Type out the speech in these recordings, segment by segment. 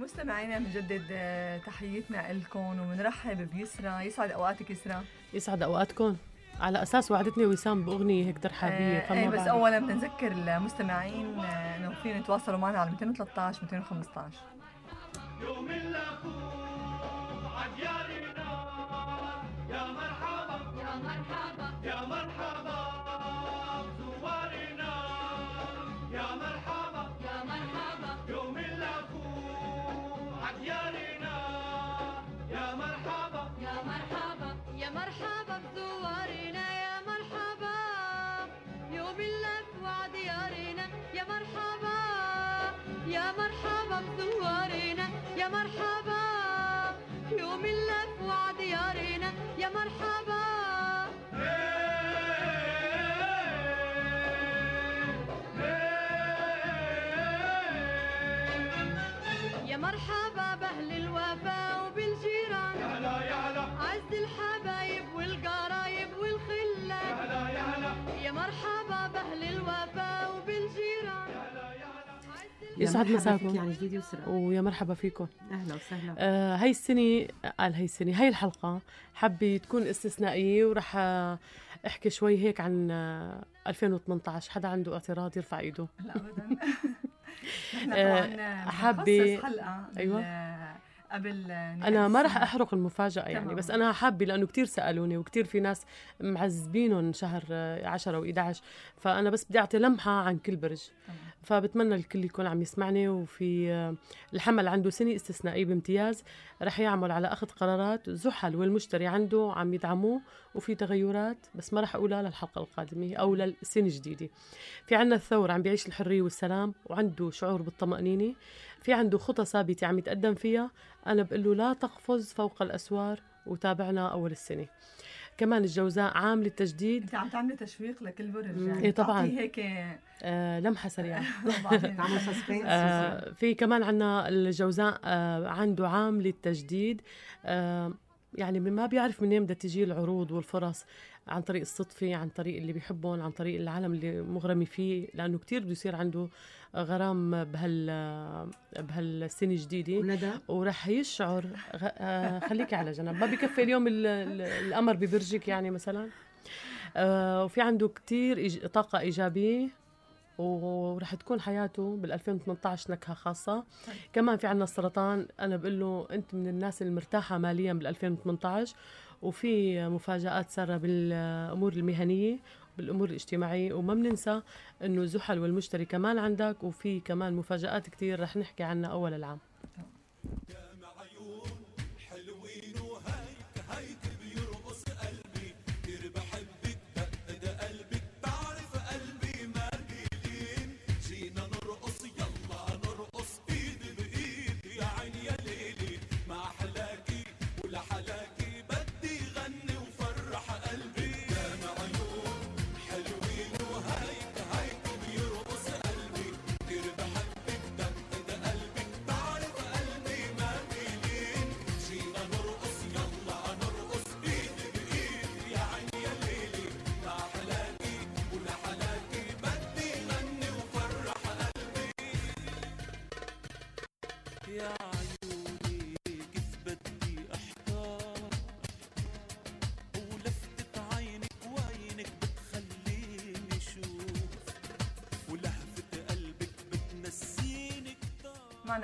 مستمعينا بنجدد آه، تحياتنا لكم وبنرحب بيسرا يسعد أوقاتك يسرا يسعد أوقاتكم. على أساس وعدتني وسام بأغنية هيك ترحابيه آه فما إيه بس بعرف. اولا بدنا نذكر المستمعين آه، إنه فيهم يتواصلوا معنا على 213 215 يوم الأخوة يسعد مساكم. يعني جديد يسرى ويا مرحبا فيكم. أهلا وسهلا. آه هاي السنة قال هاي السنة هاي الحلقة حابة تكون استثنائية وراح آه، أحكي شوي هيك عن آه 2018 حدا عنده اعتراض يرفع إيده. لا ابدا. آه، طبعا حابة- بنخصص حلقة أيوة. قبل أنا ما راح أحرق المفاجأة يعني تمام. بس أنا حابة لأنه كتير سألوني وكتير في ناس معذبينهم شهر آه، 10 و11 فأنا بس بدي أعطي لمحة عن كل برج تمام. فبتمنى الكل يكون عم يسمعني وفي الحمل عنده سنة استثنائية بامتياز رح يعمل على أخذ قرارات زحل والمشتري عنده عم يدعموه وفي تغيرات بس ما رح أقولها للحلقة القادمة أو للسنة الجديدة في عنا الثور عم بيعيش الحرية والسلام وعنده شعور بالطمأنينة في عنده خطى ثابتة عم يتقدم فيها. أنا بقول له لا تقفز فوق الأسوار وتابعنا أول السنة. كمان الجوزاء عام للتجديد. أنت عم تعملي تشويق لكل برج يعني إيه طبعاً. هيك آه لمحة سريعة. سسبنس. آه في كمان عنا الجوزاء آه عنده عام للتجديد. آه يعني ما بيعرف منين بدها تجي العروض والفرص عن طريق الصدفة عن طريق اللي بيحبهم عن طريق العالم اللي مغرمي فيه لأنه كتير بده يصير عنده غرام بهال بهالسنة الجديدة وندى ورح يشعر. آه خليكي على جنب ما بكفي اليوم ال... ال... القمر ببرجك يعني مثلا آه وفي عنده كتير. طاقة إيجابية ورح تكون حياته بال 2018 نكهة خاصة. كمان في عنا السرطان أنا بقول له أنت من الناس المرتاحة ماليا بال 2018 وفي مفاجآت سارة بالأمور المهنية بالأمور الاجتماعية وما بننسى إنه زحل والمشتري كمان عندك وفي كمان مفاجآت كتير رح نحكي عنها أول العام.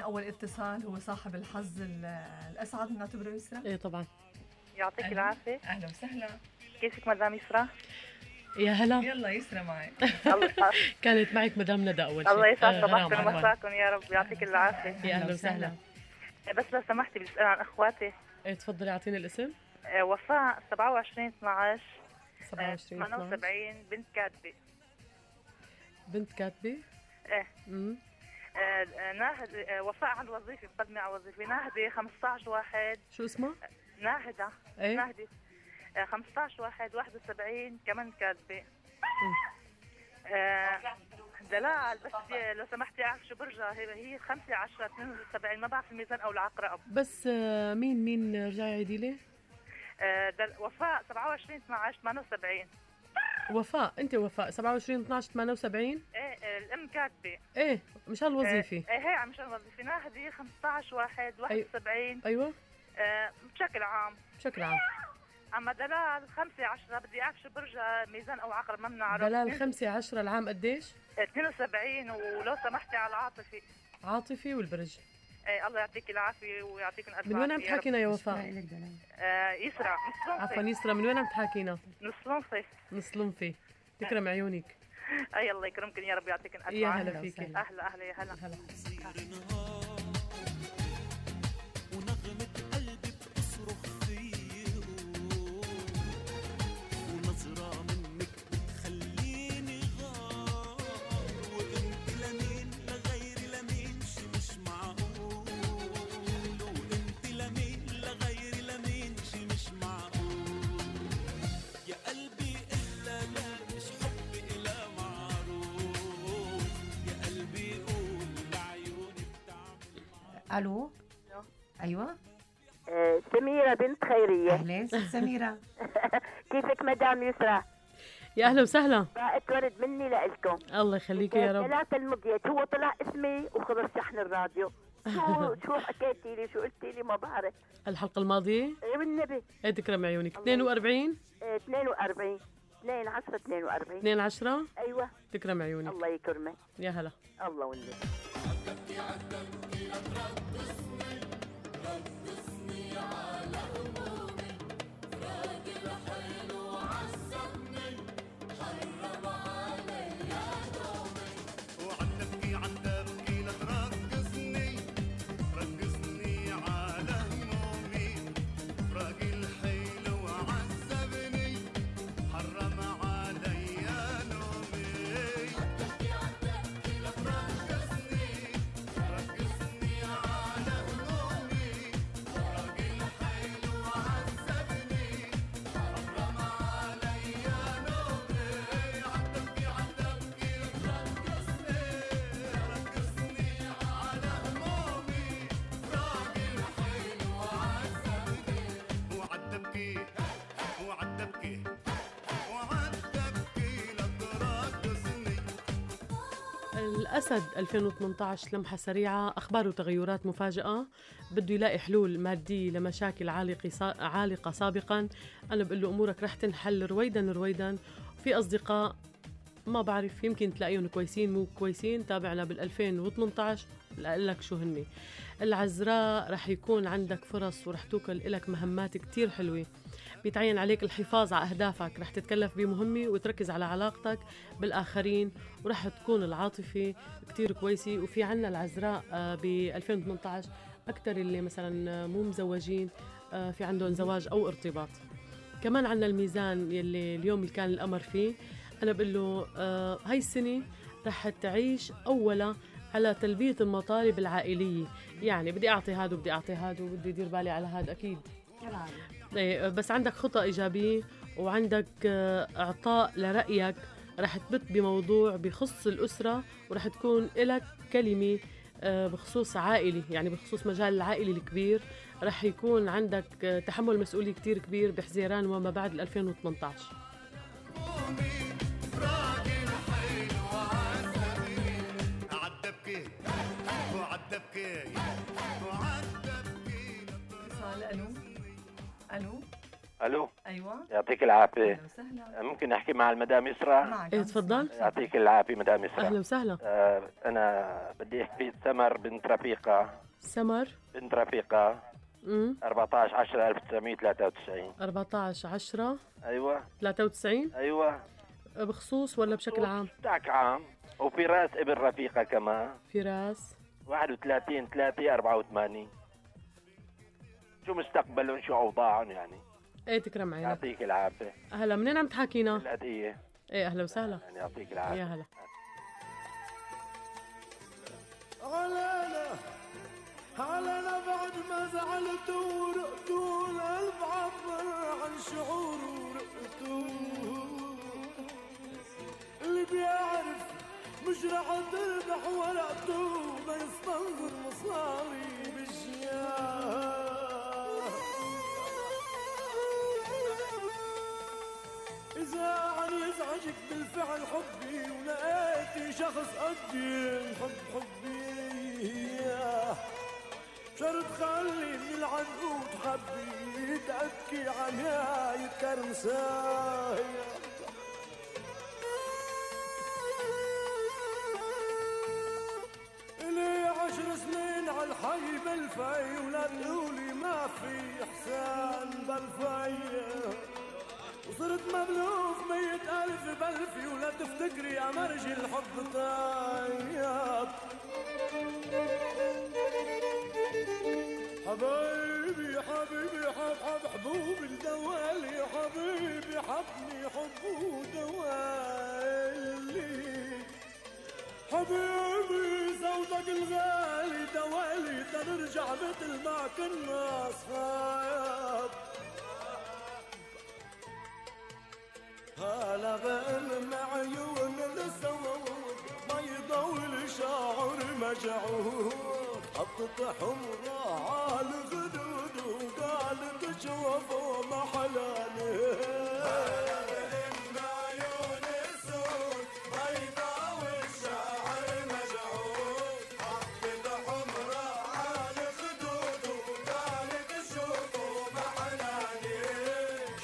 أول اتصال هو صاحب الحظ ال- الأسعد نعتبره يسرا إيه طبعا. يعطيك أهلا. العافية. أهلا وسهلا. كيفك مدام يسرا؟ يا هلا. يلا معك الله يسعد- كانت معك مدام ندى أول شيء. الله يسعد آه، صباحكم عفواً. ومساكم يا رب. يعطيك العافية. يا أهلا وسهلا. بس لو سمحتي بدي اسال عن أخواتي. إيه تفضلي أعطيني الاسم. آه، وفاء 27 12 27 12 78 بنت كاتبة بنت كاتبه إيه. امم ناهد آه، وفاء على الوظيفة مقدمة على الوظيفة ناهدة 15 واحد. شو اسمها؟ ناهدة. إيه؟ ناهدة آه، 15 واحد 71 كمان كاتبة. آه، دلال بس لو سمحتي أعرف شو برجها هي. هي 5 10 72 ما بعرف الميزان أو العقرب. بس آه، مين مين رجعي عيدي لي؟ آه،. وفاء 27 12 78 وفاء أنت وفاء 27 12 78 إيه إيه، الام كاتبه إيه مشان الوظيفه إيه إيه، هي عم مشان وظيفة. ناهدي 15 واحد 71 أيوه. آه، بشكل عام. بشكل عام. أما دلال 5 10 بدي أعرف شو برجها ميزان أو عقرب ما بنعرف. دلال 5 10 العام قديش؟ 72 ولو سمحتي على العاطفي. عاطفي والبرج. إيه الله يعطيك العافية ويعطيكم ألف من وين عم يا. تحاكينا يا وفاء؟ آه، يسرى نص عفوا يسرا من وين عم تحاكينا نص لنصي نص لنفي تكرم عيونك. اي الله يكرمكم يا رب يعطيكم ألف يا هلا فيكي أهلا أهلا يا هلا. هلا. ونغمة قلبي بتصرخ ألو؟ أيوه. آه، سميرة بنت خيرية. اهلين ست سميرة. كيفك مدام يسرى؟ يا أهلا وسهلا. ورد مني لإلكم. الله يخليكي يا رب. ثلاثة المضيات هو طلع اسمي وخلص شحن الراديو. شو شو حكيتي لي؟ شو قلتي لي؟ ما بعرف. الحلقة الماضية؟ إيه بالنبي إيه تكرم عيونك. الله 42 آه، 42 2 10 42 2 10 أيوه. تكرم عيونك. الله يكرمك. يا هلا. الله والنبي الأسد 2018 لمحة سريعة أخبار وتغيرات مفاجئة بده يلاقي حلول مادية لمشاكل عالقة سا- عالقة سابقا. أنا بقول له أمورك رح تنحل رويدا رويدا. في أصدقاء ما بعرف يمكن تلاقيهم كويسين مو كويسين. تابعنا بال 2018 لأقول لك شو هني. العذراء رح يكون عندك فرص ورح توكل لك مهمات كتير حلوة. بيتعين عليك الحفاظ على أهدافك. رح تتكلف بمهمة وتركز على علاقتك بالآخرين ورح تكون العاطفة كتير كويسة. وفي عنا العذراء ب 2018 أكتر اللي مثلا آه، مو مزوجين آه، في عندهم زواج أو ارتباط. كمان عنا الميزان يلي اليوم اللي كان القمر فيه. أنا بقول له آه، هاي السنة رح تعيش أولا على تلبية المطالب العائلية. يعني بدي أعطي هاد وبدي أعطي هاد وبدي أدير بالي على هاد أكيد. بس عندك خطة إيجابية وعندك آه، إعطاء لرأيك. رح تبت بموضوع بخص الأسرة ورح تكون لك كلمة آه، بخصوص عائلي يعني بخصوص مجال العائلي الكبير. رح يكون عندك آه، تحمل مسؤولية كتير كبير بحزيران وما بعد ال 2018 عتبكي وعتبكي ألو؟ ألو. أيوه. يعطيك العافية. أهلا وسهلا. ممكن أحكي مع المدام يسرى معك. إيه تفضل. يعطيك العافية مدام أهلا يسرى وسهلا. آه أنا بدي أحكي سمر بنت رفيقة. سمر؟ بنت رفيقة. امم 14 10 1993 14 10 أيوه. 93 أيوه. بخصوص ولا بشكل عام؟ داك عام. وفي رأس ابن رفيقة كمان. فراس 31 3 84 شو مستقبلهم شو أوضاعهم يعني. إيه تكرم عينك. يعطيك العافية. هلا منين عم تحاكينا؟ الهديه إيه أهلا وسهلا. يعني يعطيك العافية. يا هلا. علينا علينا بعد ما زعلت ورقت والقلب عبر عن شعور ورقته اللي بيعرف مش رح تربح ورقته ما يستنظر مصاري بالجياه يزعج حبي ولقيتي شخص قدي. الحب حبي شرط خلي من العنقود حبي تأبكي عن هاي الكرمساية إلي عشر سنين على الحي بالفي ولا تقولي ما في إحسان بالفي. وصرت بلفي يا مرج الحب طيب حطت حمرا على الخدود وقالت شوفوا محلاني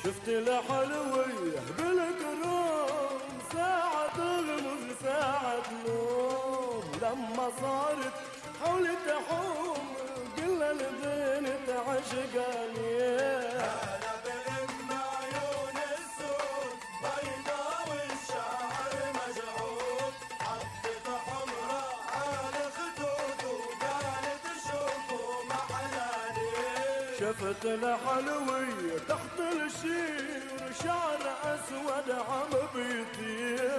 شفت الحلوية شفت الحلوية تحت الشير شعر أسود عم بيطير.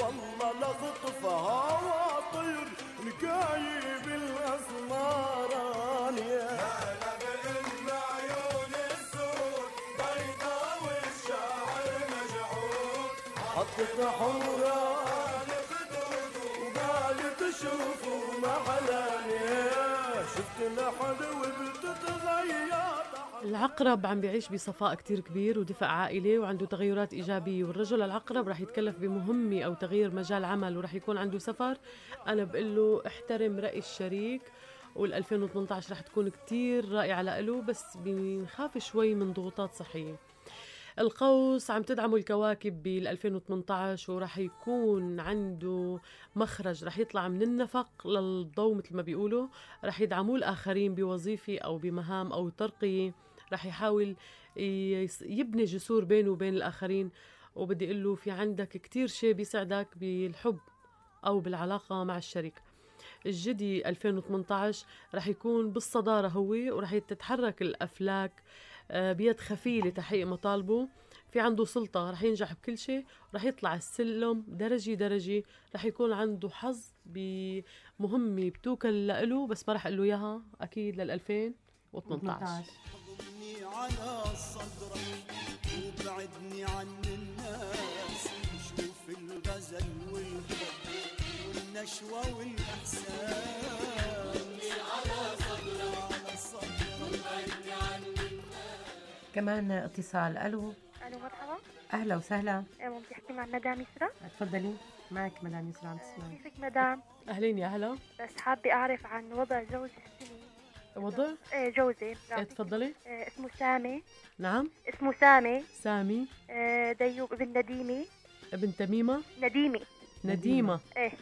والله لخطفها وطير نكايب الأسمران يا حطت حمرا وقالت شوفوا محلاني شفت الحلوة بتتغير العقرب عم بيعيش بصفاء كتير كبير ودفء عائلي وعنده تغيرات إيجابية. والرجل العقرب رح يتكلف بمهمة أو تغيير مجال عمل ورح يكون عنده سفر. أنا بقول له احترم رأي الشريك وال 2018 رح تكون كتير رائعة لإله بس بنخاف شوي من ضغوطات صحية. القوس عم تدعمه الكواكب بال 2018 وراح يكون عنده مخرج رح يطلع من النفق للضوء مثل ما بيقولوا. رح يدعموه الآخرين بوظيفة أو بمهام أو ترقية. رح يحاول يبني جسور بينه وبين الآخرين. وبدي أقول له في عندك كتير شيء بيسعدك بالحب أو بالعلاقة مع الشريك. الجدي 2018 رح يكون بالصدارة هو ورح تتحرك الأفلاك آه، بيد خفية لتحقيق مطالبه. في عنده سلطة رح ينجح بكل شيء رح يطلع السلم درجة درجة رح يكون عنده حظ بمهمة بتوكل له بس ما رح أقول له إياها أكيد لل 2018 حضني على صدرك وبعدني عن الناس. شوف الغزل والحب والنشوة والإحسان؟ على صدرك على صدرك كمان اتصال. ألو. ألو مرحبا. أهلا وسهلا. إيه، ممكن أحكي مع مدام يسرا. تفضلي. معك مدام يسرا عم تسمعي. كيفك مدام؟ أهلين يا هلا بس حابة أعرف عن وضع جوزي السني وضع إيه جوزي إيه، تفضلي. إيه اسمه سامي. نعم. اسمه سامي. سامي. إيه ديوب ابن نديمي. ابن تميمة. نديمي. نديمة. إيه.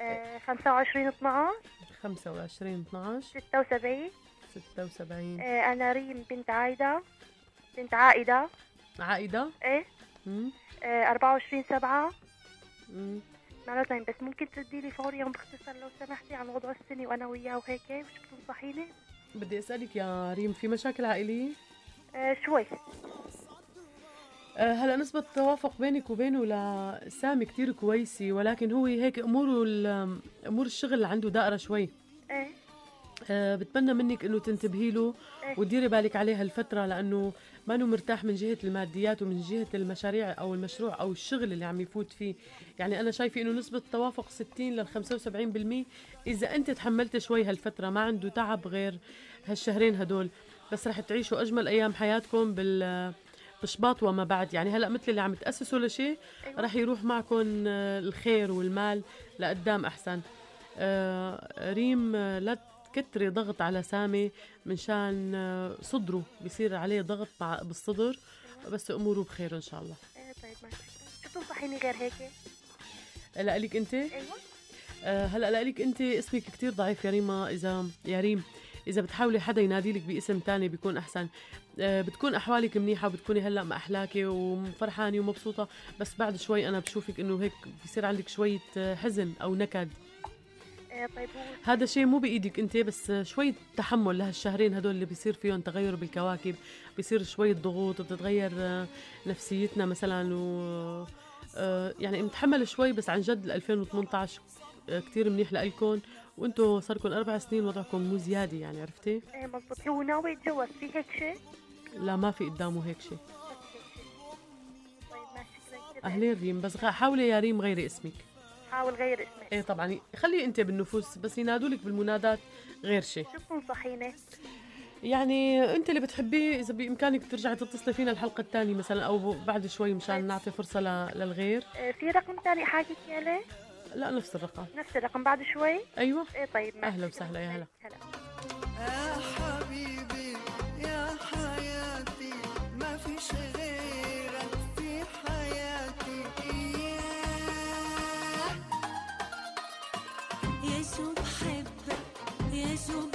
إيه 25 12 25 12 76 76 إيه أنا ريم بنت عايدة. بنت عائدة. عائدة؟ إيه. مم. إيه 24 7 مم. معناتها بس ممكن تردي لي فوريا باختصار لو سمحتي عن وضع السني وأنا وياه وهيك وش بتنصحيني؟ بدي أسألك يا ريم في مشاكل عائلية؟ إيه شوي آه، هلا نسبة التوافق بينك وبينه لسامي كتير كويسة ولكن هو هيك أموره أمور الشغل اللي عنده دائرة شوي إيه آه، بتمنى منك إنه تنتبهي له إيه. وتديري بالك عليه هالفترة لأنه ما انه مرتاح من جهة الماديات ومن جهة المشاريع أو المشروع أو الشغل اللي عم يفوت فيه. يعني أنا شايفة إنه نسبة التوافق 60 لل 75% إذا أنت تحملت شوي هالفترة ما عنده تعب غير هالشهرين هدول. بس رح تعيشوا أجمل أيام حياتكم بال قشباط وما بعد. يعني هلأ مثل اللي عم تأسسوا لشيء أيوة. رح يروح معكم آه، الخير والمال لقدام أحسن. آه، ريم آه، لا تكتري ضغط على سامي منشان آه، صدره. بيصير عليه ضغط بالصدر. بس أموره بخير إن شاء الله. إيه طيب ماشي شو تنصحيني غير هيك؟ لا لك أنت؟ أيوه. آه، هلا لك أنت. اسمك كتير ضعيف يا ريما. إذا يا ريم إذا بتحاولي حدا ينادي لك باسم تاني بيكون أحسن. آه، بتكون أحوالك منيحة وبتكوني هلأ ما احلاكي وفرحانة ومبسوطة. بس بعد شوي أنا بشوفك إنه هيك بصير عندك شوية حزن أو نكد. طيب هو هذا شيء مو بإيدك أنت بس شوية تحمل لهالشهرين هدول اللي بيصير فيهم تغير بالكواكب بيصير شوية ضغوط بتتغير آه، نفسيتنا مثلا و آه، يعني نتحمل شوي بس عن جد ال 2018 آه، كتير منيح لإلكم وأنتم صار لكم أربع سنين وضعكم مو زيادة يعني عرفتي؟ إيه مزبوط هو ناوي يتجوز في هيك شيء؟ لا ما في قدامه هيك شيء. طيب أهلين ريم بس حاولي يا ريم غيري اسمك. حاول غير اسمي إيه طبعا. خلي أنت بالنفوس بس ينادولك بالمنادات غير شيء. شو بتنصحيني؟ يعني أنت اللي بتحبيه إذا بإمكانك ترجعي تتصلي فينا الحلقة الثانية مثلا أو بعد شوي مشان نعطي فرصة ل- للغير. إيه في رقم ثاني احاكيك عليه؟ لا نفس الرقم. نفس الرقم بعد شوي؟ أيوه. إيه طيب أهلا وسهلا يا هلا. هلا. يا حبيبي. يا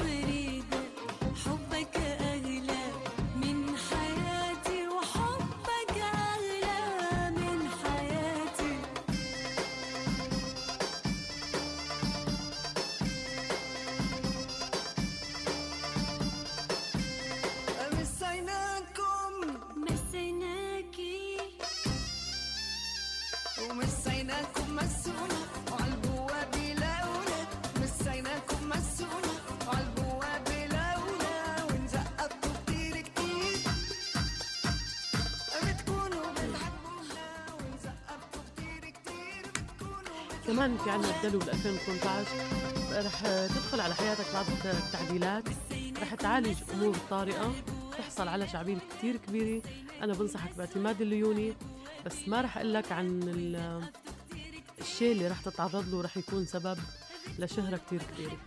كمان في عنا الدلو بال 2018 رح تدخل على حياتك بعض التعديلات. رح تعالج أمور طارئة. تحصل على شعبيه كتير كبيرة. أنا بنصحك باعتماد الليوني بس ما رح أقول لك عن ال- الشيء اللي رح تتعرض له رح يكون سبب لشهرة كتير كبيرة.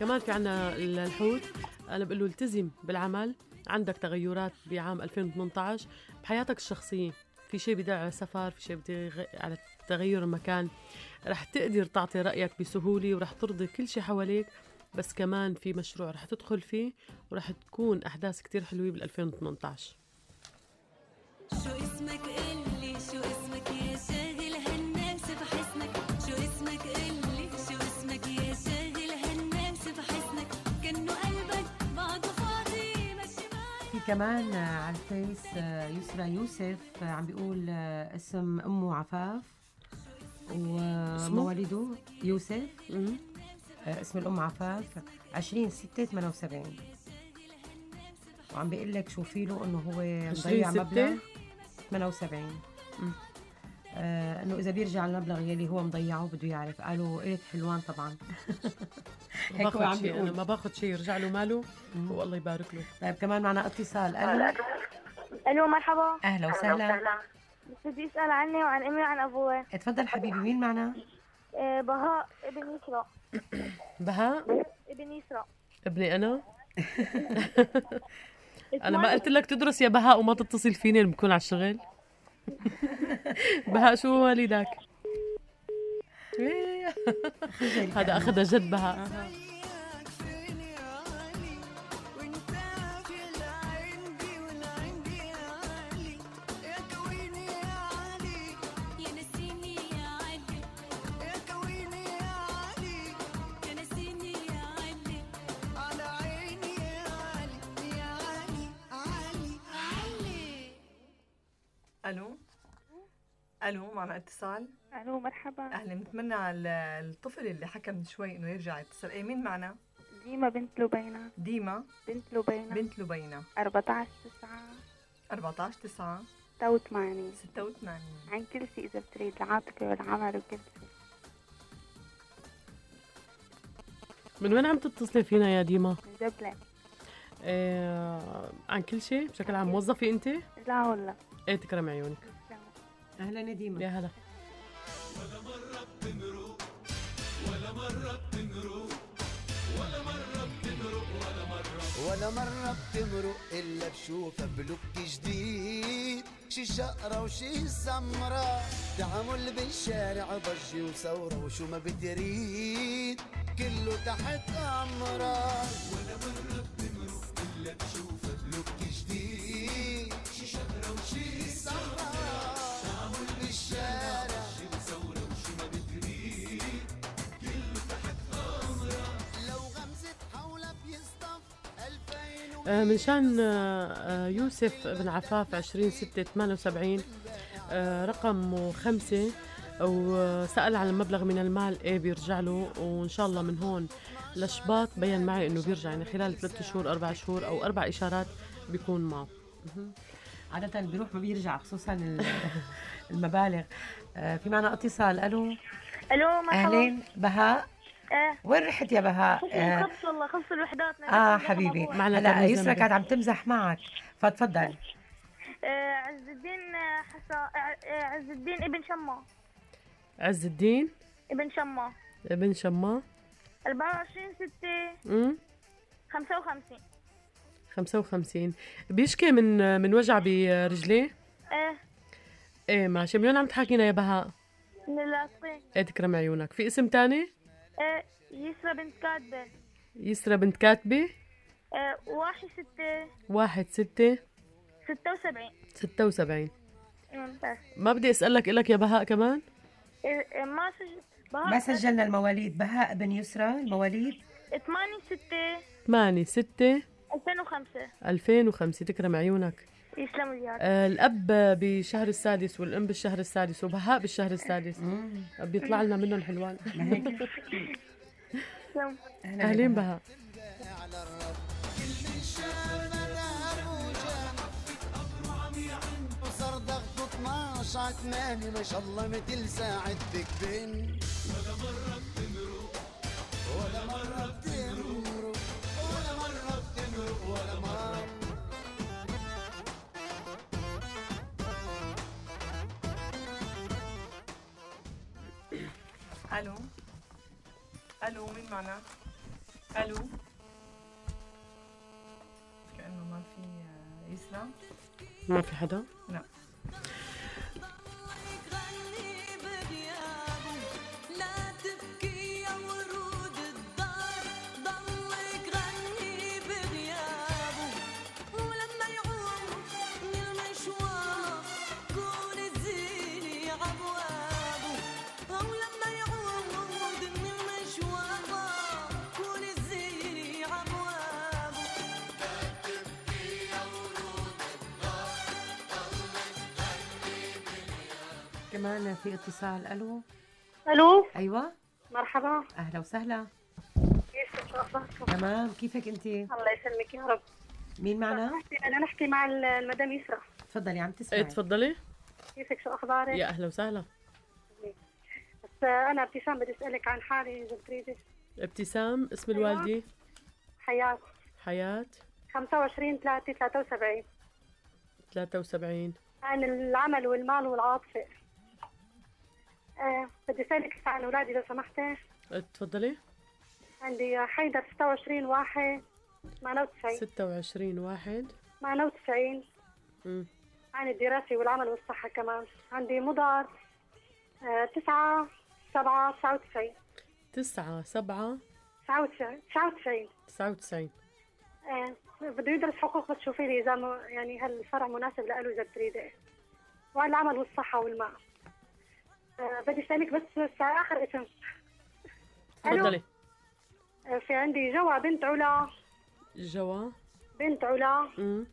كمان في عنا الحوت. أنا بقول له التزم بالعمل. عندك تغيرات بعام 2018 بحياتك الشخصية. في شيء بدأ على سفر في شيء بدأ على تغير المكان. رح تقدر تعطي رأيك بسهولة ورح ترضي كل شيء حواليك بس كمان في مشروع رح تدخل فيه ورح تكون أحداث كتير حلوة بال 2018 شو اسمك؟ قلي. شو اسمك يا شاغل هالناس؟ بحسنك. شو اسمك؟ قلي. شو اسمك يا شاغل هالناس؟ بحسنك. كأنه قلبك بعده فاضي. ماشي معي في كمان على الفيس آه، يسرى يوسف آه، عم بيقول آه، اسم أمه عفاف. ومواليده يوسف. آه، اسم الأم عفاف 20 6 78 وعم بيقول لك شوفي له إنه هو 20 مضيع؟ مبلغ 78 مم. آه إنه إذا بيرجع المبلغ يلي هو مضيعه بده يعرف. قالوا قلت حلوان طبعا. ما هيك هو عم باخذ شيء بيقول ما باخذ شيء يرجع له ماله والله يبارك له. طيب كمان معنا اتصال. ألو ألو مرحبا. أهلا وسهلا. بس بدي اسال عني وعن امي وعن أبوي اتفضل حبيبي مين معنا؟ إيه بهاء ابن يسرا. بهاء؟ ابن يسرا. ابني أنا؟ أنا ما قلت لك تدرس يا بهاء وما تتصل فيني لما بكون على الشغل. بهاء شو والدك؟ إيه. هذا أخذ جد بهاء. ألو. ألو معنا اتصال. ألو مرحبا. أهلا. بنتمنى ال- الطفل اللي حكى من شوي إنه يرجع يتصل. إيه مين معنا؟ ديما بنت لبينة ديما. بنت لبينة بنت لبينة 14 9 14 9 86 86 عن كل شيء إذا بتريد العاطفة والعمل وكل شيء. من وين عم تتصلي فينا يا ديما؟ من جبلة آه عن كل شيء؟ بشكل عام موظفة أنت؟ لا والله. إيه تكرم عيونك؟ أهلا نديمه يا هلا. ولا مرة بتمرق إلا بشوفها بلوك جديد. شي شقرة وشي سمرة تعامل بالشارع ضجة وثورة وشو ما بتريد. كله تحت أمرة ولا مرة بتمرق إلا بشوفها بلوك جديد. شي شقرة وشي سمرة تعامل بالشارع ضجة وثورة وشو ما بتريد كله تحت أمرة لو غمزت حولها بيصطف ألفين آه، من شان آه، يوسف بن عفاف 20 6 78 آه، رقم خمسة وسأل عن المبلغ من المال إيه بيرجع له وإن شاء الله من هون لشباط بين معي إنه بيرجع يعني خلال ثلاثة شهور أربع شهور أو أربع إشارات بيكون معه. عادة بيروح ما بيرجع خصوصا ال- المبالغ. آه، في معنا اتصال. ألو؟ ألو مرحبا. أهلين. بهاء؟ إيه وين رحت يا بهاء؟ آه, خلص والله خلص الوحدات آه حبيبي. معنا هلا تلميذة يسرا. كانت عم تمزح معك. فتفضل. آه، عز الدين آه، حسا آه، آه، عز الدين ابن شما. عز الدين؟ ابن شما. ابن شما. 24 6 امم 55 55 بيشكي من من وجع برجليه؟ إيه. إيه ماشي. من وين عم تحكينا يا بهاء؟ من اللاصقين إيه تكرم عيونك. في اسم تاني؟ إيه يسرى بنت كاتبة. يسرا بنت كاتبة؟ إيه واحد ستة. واحد ستة. ستة وسبعين. ستة وسبعين. ممتاز ما بدي أسألك إلك يا بهاء كمان؟ إيه، إيه، ما سجل ما سجلنا المواليد. بهاء بن يسرا المواليد. 8 6 ثمانية ستة. 2005 ألفين وخمسة تكرم عيونك. يسلم وياك آه الأب بالشهر السادس والأم بالشهر السادس وبهاء بالشهر السادس. بيطلع لنا منهم حلوان. أهلين بهاء وصار ضغط 12 على 8 ما شاء الله مثل ساعة بيك ألو مين معنا ألو كانه ما في يسرا ما في حدا لا كمان في اتصال. ألو؟ ألو؟ أيوه. مرحبا. أهلا وسهلا. كيفك شو اخباركم تمام. كيفك أنت؟ الله يسلمك يا رب. مين معنا؟ نحكي أنا نحكي مع ال- المدام يسرا. تفضلي عم إيه تسمعي تفضلي. كيفك؟ شو أخبارك؟ يا أهلا وسهلا. بس أنا ابتسام بدي أسألك عن حالي إذا بتريدي. ابتسام اسم أيوة. الوالدة؟ حياة. حياة. 25 3 73 73 عن العمل والمال والعاطفة. بدي أسألك عن أولادي لو سمحتي. إيه تفضلي. عندي حيدر 26 واحد 98 26 واحد. 98 مم. عن الدراسة والعمل والصحة كمان. عندي مضر آه، تسعة سبعة تسعة وتسعين. تسعة سبعة تسعة وتسعين تسعة وتسعين. تسعة وتسعين. آه، بده يدرس حقوق بس شوفي لي إذا م- يعني هل الفرع مناسب له إذا بتريده. وعن العمل والصحة والماء. آه، بدي أسألك بس بس آخر اسم؟ تفضلي. آه، في عندي جوا بنت علا. جوا بنت علا. مم.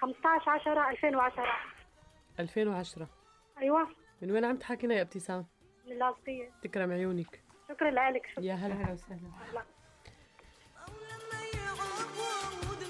15 10 2010 2010 أيوة. من وين عم تحكينا يا ابتسام؟ من اللاذقية تكرم عيونك. شكرا لك شكرا. يا هلا أهلا وسهلا. يعود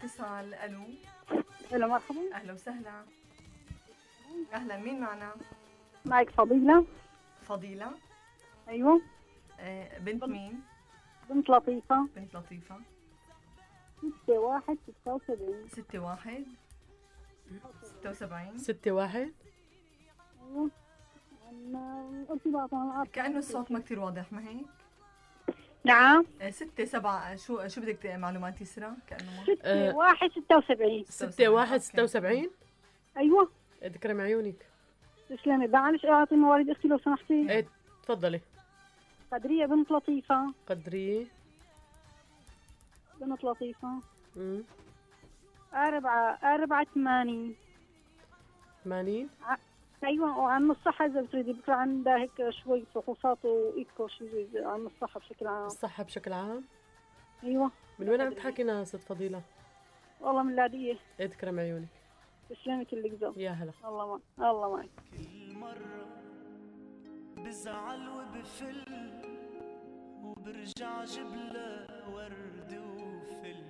اتصال ألو؟ ألو مرحبا أهلا وسهلا. أهلا مين معنا؟ معك فضيلة. فضيلة؟ أيوه. آه، بنت مين؟ بنت لطيفة. بنت لطيفة. ستة واحد ستة وسبعين. ستة واحد. ستة وسبعين. ستة واحد. أيوه. عن ارتباط عن كأنه الصوت ما كتير واضح ما هيك نعم. ستة سبعة شو شو بدك معلومات يسرى كأنه ما ستة آه. واحد ستة وسبعين. ستة واحد ستة وسبعين. أيوه. تكرم عيونك تسلمي. معلش أعطي مواليد إختي لو سمحتي. إيه تفضلي. قدرية بنت لطيفة. قدرية بنت لطيفة. أربعة أربعة ثمانين. 80 أيوة وعن الصحة إذا بتريدي بكرة عندها هيك شوي فحوصات وإيكو شيء عن الصحة بشكل عام. الصحة بشكل عام؟ أيوة. من وين عم تحكينا ست فضيلة؟ والله من العادية. إيه تكرم عيونك. تسلمي كل جزاء يا هلا. الله ما الله معك. بزعل وبفل وبرجع جبلة ورد وفل.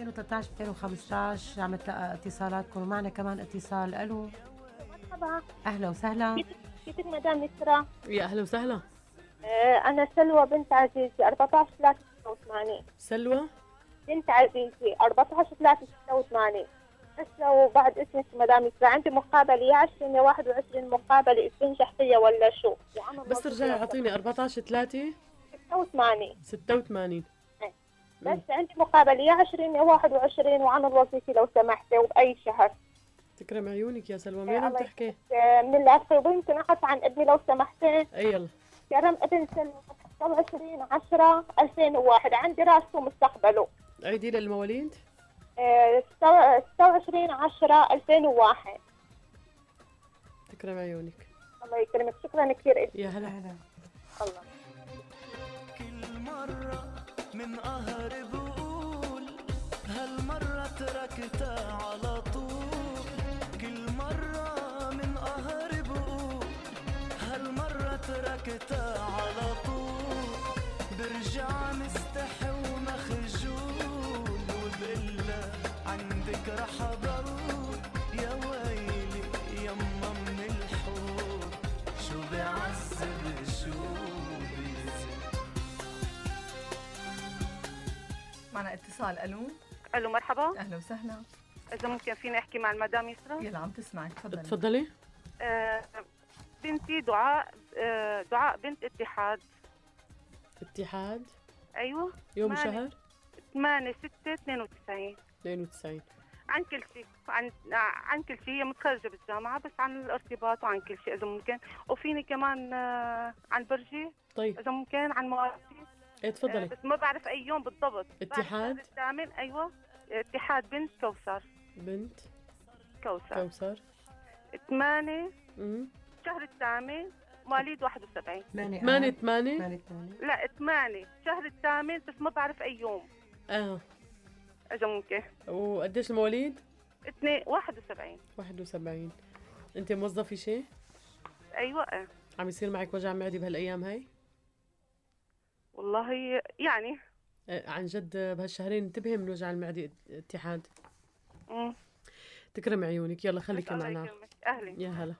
2013 2015 عم تلقى اتصالات. ومعنا معنا كمان اتصال. ألو. مرحبا. أهلا وسهلا. كيفك مدام يسرا؟ يا أهلا وسهلا. آه، أنا سلوى بنت عزيزي 14 3 86 سلوى؟ بنت عزيزي 14 3 86 بس لو بعد اسمك مدام يسرا عندي مقابلة يا 20 يا 21 مقابلة بتنجح فيا ولا شو؟ بس ترجعي أعطيني 14 3 86 86 بس عندي مقابلة يا 20 يا 21 وعن الوظيفة لو سمحتي وبأي شهر. تكرم عيونك يا سلوى مين عم الله تحكي؟ آه، من الأخير ويمكن أحط عن ابني لو سمحتي. إي يلا. كرم ابن سلمى 27 10 2001 عندي راسه مستقبله. عيدي لي المواليد آه، 26 10 2001 تكرم عيونك. الله يكرمك. شكرا كثير يا هلا هلا. الله. كل مرة من قهر بقول هالمرة تركتها على طول. كل مرة من قهر بقول هالمرة تركتها على طول. برجع مستحي ومخجول وبقلها عندك رح اضل معنا اتصال. ألو. ألو مرحبا. أهلا وسهلا. إذا ممكن فيني أحكي مع المدام يسرا؟ يلا عم تسمعك تفضلي. تفضلي. آه، بنتي دعاء آه، دعاء بنت اتحاد. اتحاد. أيوه. يوم ثمانية- شهر؟ 8 6 92 92 عن كل شيء عن عن كل شيء. هي متخرجة بالجامعة بس عن الارتباط وعن كل شيء إذا ممكن. وفيني كمان آه، عن برجي. طيب. إذا ممكن عن مواليد إيه آه، تفضلي بس ما بعرف أي يوم بالضبط. اتحاد؟ الثامن أيوه. اتحاد بنت كوثر. بنت كوثر. كوثر. 8 امم شهر الثامن مواليد 71 8 8 8 8 8 لا 8 شهر الثامن بس ما بعرف أي يوم. آه. إذا ممكن. وقديش المواليد؟ 2 71 71 أنت موظفة شيء؟ أيوه. آه. عم يصير معك وجع معدة بهالأيام هاي؟ والله يعني. آه، عن جد بهالشهرين انتبهي من وجع المعدة اتحاد. مم. تكرم عيونك. يلا الله معنا. أهلا يا هلا.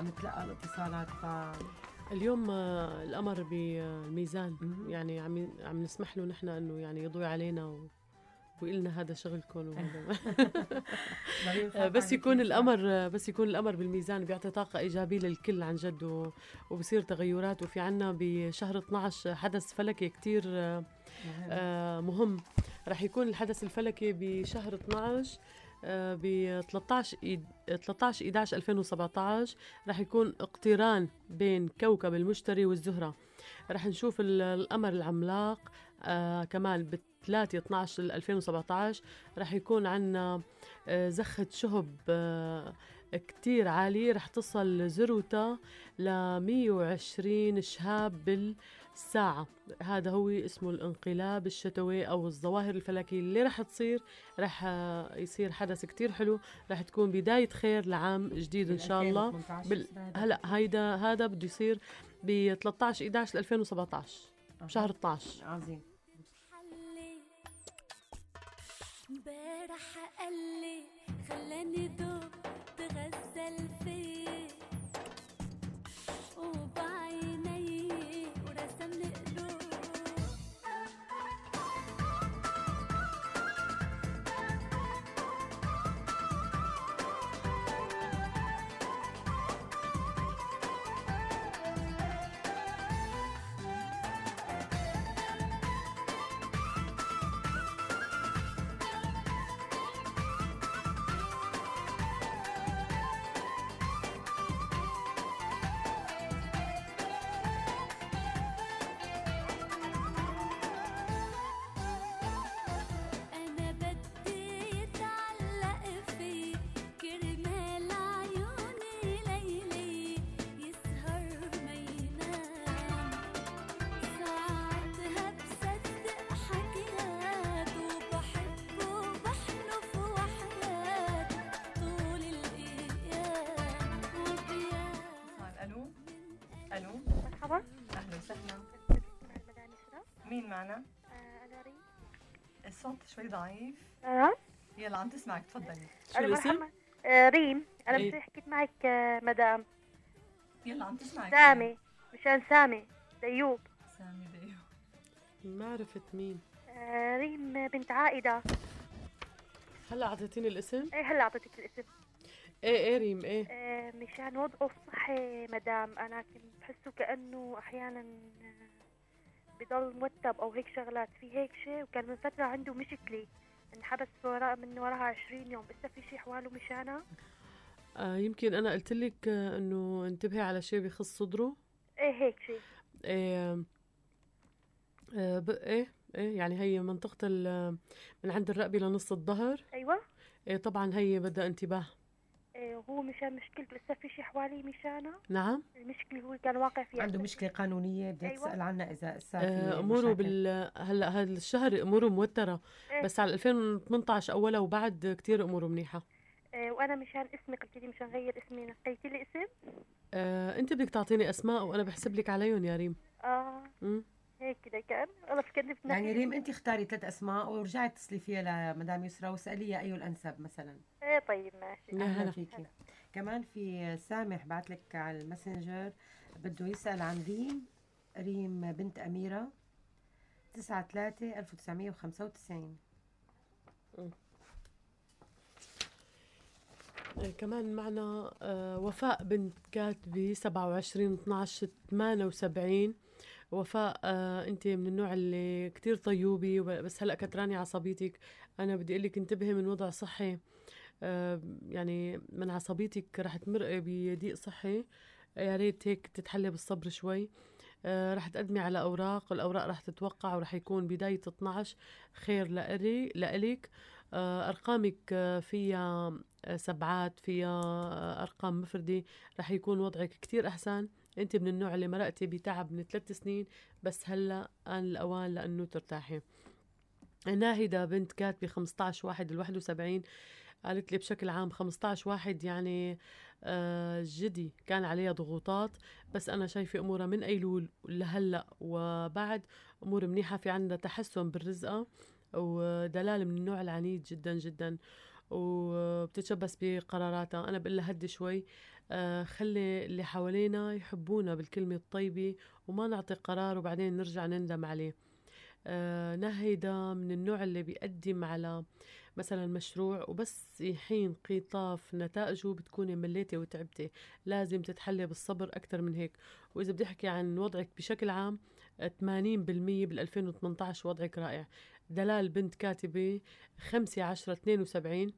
عم نتلقى الاتصالات ف اليوم آه، القمر بالميزان. يعني عم عم نسمح له نحن إنه يعني يضوي علينا و... ويقول لنا هذا شغلكم وهذا آه، بس يكون القمر آه، بس يكون القمر بالميزان بيعطي طاقة إيجابية للكل عن جد وبصير تغيرات. وفي عنا بشهر 12 حدث فلكي كتير آه، آه، مهم. رح يكون الحدث الفلكي بشهر 12 آه، ب 13 إيد- 13 11 2017 رح يكون اقتران بين كوكب المشتري والزهرة. رح نشوف ال- القمر العملاق آه كمان ب 3 12 2017 رح يكون عنا آه زخة شهب آه كتير عالية. رح تصل ذروتها ل 120 شهاب بالساعة هذا هو اسمه الانقلاب الشتوي أو الظواهر الفلكية اللي رح تصير. رح يصير حدث كتير حلو. رح تكون بداية خير لعام جديد إن شاء الله. 2018 بال... هلا هيدا هذا بده يصير ب 13 11 2017 بشهر 12 عظيم. امبارح قالي خلاني دوب تغزل فيه وسهلا مين معنا؟ أنا ريم الصوت شوي ضعيف. أه. يلا عم تسمعك تفضلي. أنا مرحبا. آه، ريم. أنا إيه. بدي حكيت معك آه، مدام. يلا عم تسمعك. سامي. مشان سامي. ديوب. سامي ديو ما عرفت مين ريم بنت عائدة. هلا أعطيتيني الاسم؟ إيه هلا أعطيتك الاسم. إيه إيه ريم إيه؟ آه، مشان وضعه الصحي مدام. أنا كنت بحسه كأنه أحيانا آه، بضل مرتب أو هيك شغلات. في هيك شيء وكان من فترة عنده مشكلة. انحبس وراء من وراها 20 يوم. لسه في شيء حواله مشانها آه يمكن أنا قلت لك آه إنه انتبهي على شيء بخص صدره. إيه هيك شيء. إيه آه إيه إيه يعني هي منطقة من عند الرقبة لنص الظهر. أيوه. إيه طبعا هي بدها انتباه. إيه وهو مشان مشكلته لسه في شيء حواليه مشانها نعم المشكلة هو كان واقع فيها عنده مشكلة قانونية بدها أيوة. تسأل عنها إذا في آه، اموره مشاكل. بال هلا هذا الشهر أموره موترة إيه. بس على 2018 اولها وبعد كتير أموره منيحة إيه وأنا مشان اسمك قلت لي مشان غير اسمي نقيتي لي اسم آه، أنت بدك تعطيني أسماء وأنا بحسب لك عليهم يا ريم آه مم. هيك كده. كأن والله فكرني في يعني ريم أنت اختاري ثلاث أسماء ورجعي اتصلي فيها لمدام يسرا واساليها اي الأنسب مثلا. إيه طيب ماشي. أهلا فيكي كمان في سامح بعت لك على الماسنجر بده يسأل عن ريم. ريم بنت أميرة 9 3 1995 آه، كمان معنا آه، وفاء بنت كاتبة 27 12 78 وفاء آه، انت من النوع اللي كتير طيوبة وب- بس هلأ كتراني عصبيتك أنا بدي أقول لك انتبهي من وضع صحي. آه، يعني من عصبيتك رح تمرقي بضيق صحي. يا ريت هيك تتحلي بالصبر شوي. آه، رح تقدمي على أوراق الاوراق رح تتوقع ورح يكون بداية 12 خير لإلي لإلك. آه، أرقامك آه، فيها آه، سبعات فيها آه، أرقام مفرده رح يكون وضعك كتير أحسن. انت من النوع اللي مرقتي بتعب من ثلاث سنين بس هلا ان الأوان لأنه ترتاحي. ناهدة بنت كاتبة 15 واحد ال 71 قالت لي بشكل عام 15 واحد يعني آه جدي كان عليها ضغوطات بس أنا شايفة أمورها من أيلول لهلأ. وبعد أمور منيحة في عندها تحسن بالرزقة ودلال من النوع العنيد جدا جدا وبتتشبث بقراراتها. أنا بقول لها هدي شوي خلي اللي حوالينا يحبونا بالكلمة الطيبة وما نعطي قرار وبعدين نرجع نندم عليه. آه نهيدا من النوع اللي بيقدم على مثلا مشروع وبس يحين قطاف نتائجه بتكوني مليتي وتعبتي. لازم تتحلي بالصبر أكثر من هيك. وإذا بدي أحكي عن وضعك بشكل عام 80% بال 2018 وضعك رائع. دلال بنت كاتبة 5 10 72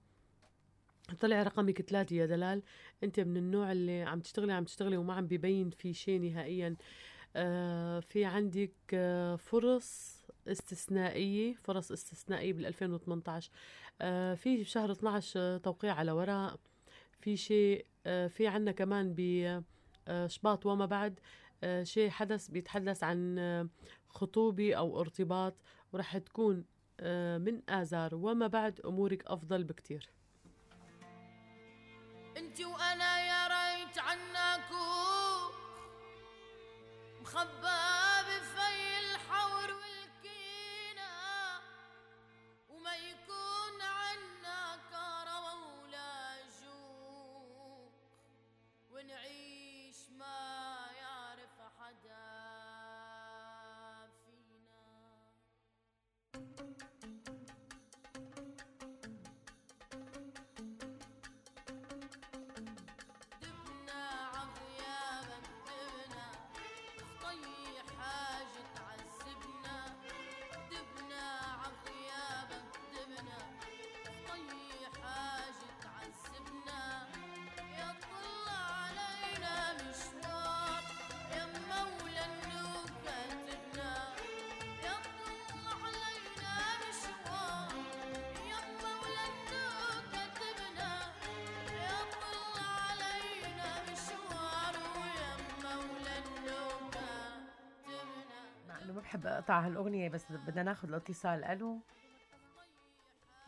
طلع رقمك ثلاثة يا دلال. أنت من النوع اللي عم تشتغلي عم تشتغلي وما عم ببين في شيء نهائيا. آه في عندك آه فرص استثنائية فرص استثنائية بال 2018 آه في بشهر 12 توقيع على ورق في شيء في عنا كمان بشباط وما بعد. شيء حدث بيتحدث عن خطوبة أو ارتباط. ورح تكون من آذار وما بعد أمورك أفضل بكتير. انت وأنا يا بحب أقطع هالأغنية بس بدنا ناخذ الاتصال. ألو؟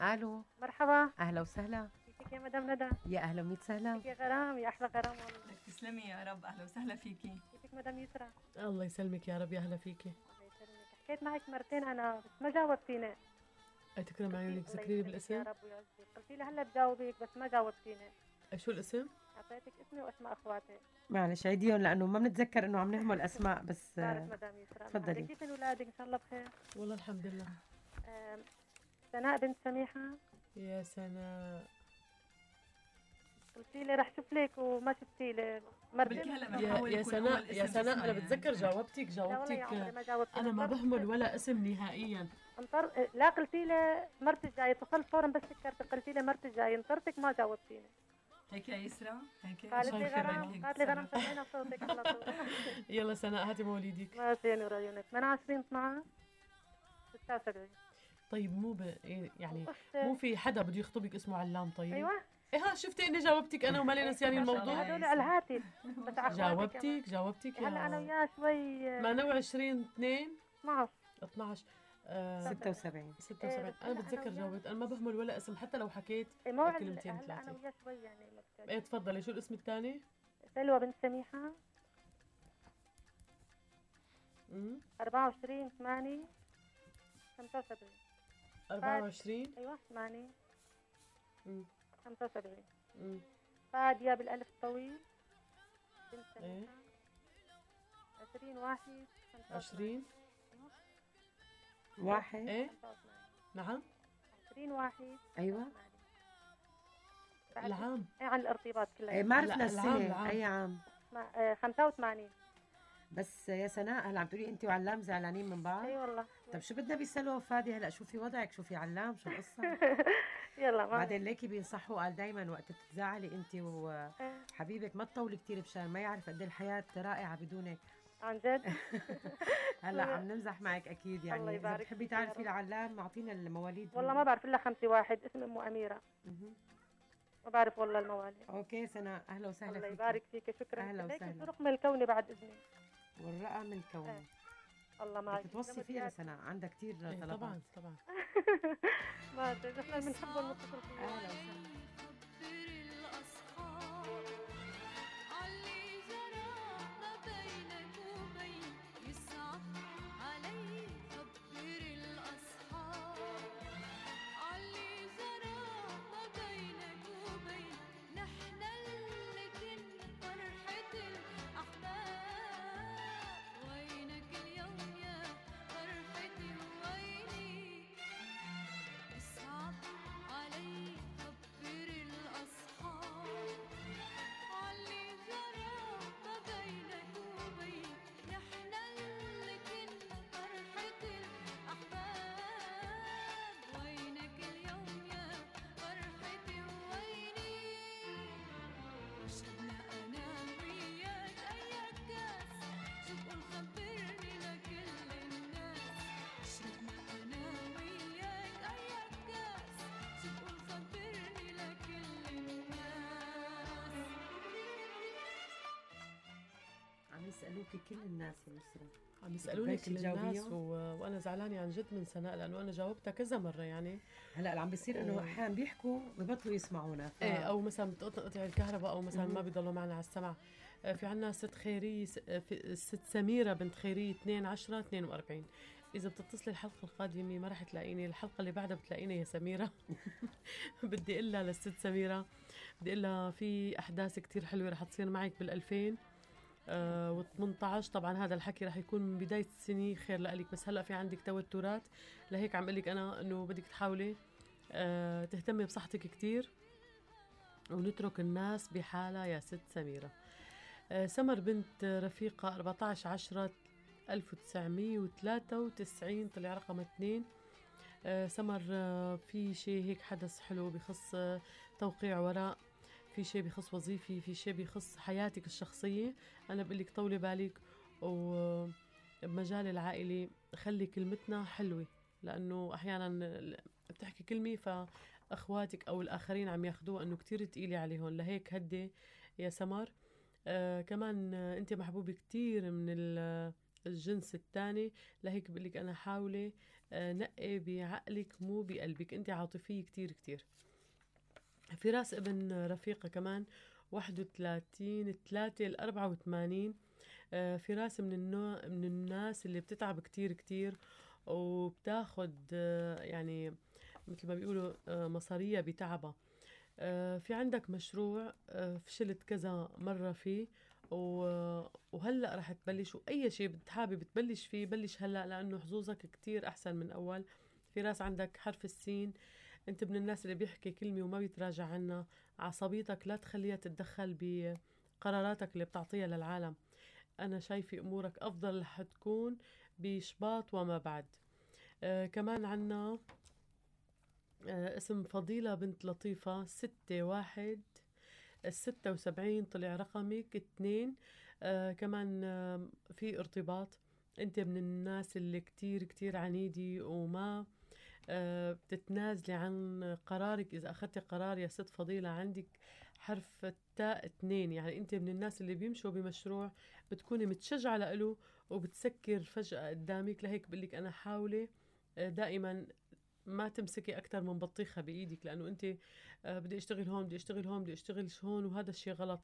ألو؟ مرحبا. أهلا وسهلا. كيفك يا مدام ندى؟ يا أهلا وميت سهلا. كيفك يا غرام يا أحلى غرام والله. تسلمي يا رب أهلا وسهلا فيكي. كيفك مدام يسرا. الله يسلمك يا رب يا هلا فيكي. الله يسلمك. حكيت معك مرتين أنا بس ما جاوبتيني. تكرم عيونك الله ذكري لي يسلمك بالاسم؟ يا رب ويعزك. قلتي لي هلا بجاوبك بس ما جاوبتيني. شو الاسم؟ أعطيتك اسمي واسماء أخواتي. معلش عيديهم لأنه ما بنتذكر إنه عم نهمل أسماء بس بعرف مدام يسرا تفضلي. كيف اولادك إن شاء الله بخير. والله الحمد لله. سناء بنت سميحة. يا سناء. قلتي لي رح شوف لك وما شفتي لي. يا, يا سناء يا سناء أنا بتذكر جاوبتك جاوبتك ما أنا ما بهمل ولا اسم نهائيا. انطر لا قلتي لي مرت الجاي اتصلت فورا بس سكرت قلتي لي مرت الجاي انطرتك ما جاوبتيني. هيك يا يسرا هيك قالت لي غرام قالت لي غرام. سمعينا صوتك على طول يلا سناء هاتي مواليدك ماشي يا نور عيونك 28 12 76 طيب مو ب... إيه يعني مو في حدا بده يخطبك اسمه علام طيب؟ أيوه. إيه ها شفتي إني جاوبتك أنا ومالي نسياني ما شاء الله. الموضوع هدول على الهاتف. جاوبتك جاوبتك هلا أنا وياه شوي ما نوع 20 2 12 12 آه 76 76 إيه، بس أنا بتذكر جاوبت أنا ما بهمل ولا اسم. حتى لو حكيت إيه، مو هلا كلمتين هلا أنا ثلاثة وياه شوي يعني. إيه تفضلي. شو الاسم الثاني؟ سلوى بنت سميحة. 24 8 75 24 أيوه 8 امم 75 امم فادية بالألف الطويل بنت إيه. سميحة. 20 واحد 20 واحد. إيه؟ نعم. 20 واحد. أيوه. العام. إيه عن الارتباط كلها؟ إيه ما عرفنا السنة العام. أي عام. اسمع، آه، 85 بس يا سناء هلا عم تقولي انت وعلام زعلانين من بعض. إي والله. طب شو بدنا بيسلوا فادي هلا شوفي وضعك؟ شوفي علام؟ شو القصة؟ يلا ما بعدين ليكي بينصحوا قال دائما وقت تتزعلي انت وحبيبك ما تطولي كثير بشان ما يعرف قد إيه الحياة رائعة بدونك. عن جد؟ هلا عم نمزح معك أكيد يعني الله إذا يبارك بتحبي فيك يا تعرفي رب. لعلام اعطينا المواليد والله ما بعرف إلا خمسة واحد اسم امه أميرة. مهم. ما بعرف والله المواليد. أوكي سناء أهلا وسهلا الله. يبارك فيك شكرا. ليك وسهلا. الرقم الكوني بعد إذني. والرقم الكوني الله معك. بتوصي فيها سناء عندها كثير إيه، طلبات. طبعا. طبعا ما نحن بنحب نتصل فيه أهلا وسهلا. عم يسالوكي كل الناس يا عم يسالوني كل الناس؟ و... وأنا زعلانة عن جد من سناء لأنه أنا جاوبتها كذا مرة يعني. هلأ اللي عم بيصير إنه أحيانا بيحكوا ببطلوا يسمعونا ف... إيه أو مثلا بتقطع الكهرباء أو مثلا. ما بيضلوا معنا على السمع. آه، في عنا ست خيرية آه، الست سميرة بنت خيرية 2 10 42 إذا بتتصلي الحلقة القادمة ما رح تلاقيني الحلقة اللي بعدها بتلاقيني يا سميرة. بدي أقول لها للست سميرة. بدي أقول لها في أحداث كتير حلوة رح تصير معك بال 2000 آه و18 طبعا هذا الحكي رح يكون من بداية السنة. خير لك بس هلأ في عندك توترات. لهيك عم لك أنا إنه بدك تحاولي آه تهتمي بصحتك كتير ونترك الناس بحالها. يا ست سميرة. آه، سمر بنت رفيقة 14 10 1993 طلع رقم اثنين. سمر في شيء هيك حدث حلو بخص توقيع وراء في شيء بخص وظيفي في شيء بخص حياتك الشخصية. أنا بقول لك طولي بالك وبمجال العائلة خلي كلمتنا حلوة لأنه أحيانا بتحكي كلمة فأخواتك أو الآخرين عم ياخدوها أنه كتير تقيلة عليهم. لهيك هدي يا سمر آه كمان أنت محبوبة كتير من ال- الجنس الثاني. لهيك بقول لك أنا حاولي آه نقي بعقلك مو بقلبك أنت عاطفية كتير كتير. فراس ابن رفيقة كمان 31 3 ل 84 آه فراس من النوع من الناس اللي بتتعب كتير كتير وبتاخد آه يعني مثل ما بيقولوا آه مصارية بتعبها. آه، في عندك مشروع فشلت كذا مرة فيه وهلأ رح تبلش وأي شيء بتحابب تبلش فيه بلش هلأ لأنه حظوظك كتير أحسن من أول. في راس عندك حرف السين. أنت من الناس اللي بيحكي كلمة وما بيتراجع عنها. عصبيتك لا تخليها تتدخل بقراراتك اللي بتعطيها للعالم. أنا شايفة أمورك أفضل رح تكون بشباط وما بعد. آه كمان عنا آه اسم فضيلة بنت لطيفة ستة واحد الستة وسبعين طلع رقمك اتنين آه كمان آه في ارتباط. أنت من الناس اللي كتير كتير عنيدة وما بتتنازلي عن قرارك. إذا أخذتي قرار يا ست فضيلة عندك حرف التاء اتنين. يعني أنت من الناس اللي بيمشوا بمشروع بتكوني متشجعة له وبتسكر فجأة قدامك. لهيك بقول لك أنا حاولي آه، دائما ما تمسكي أكثر من بطيخة بإيدك لأنه أنت آه، بدي أشتغل هون بدي أشتغل هون بدي أشتغل هون وهذا الشيء غلط.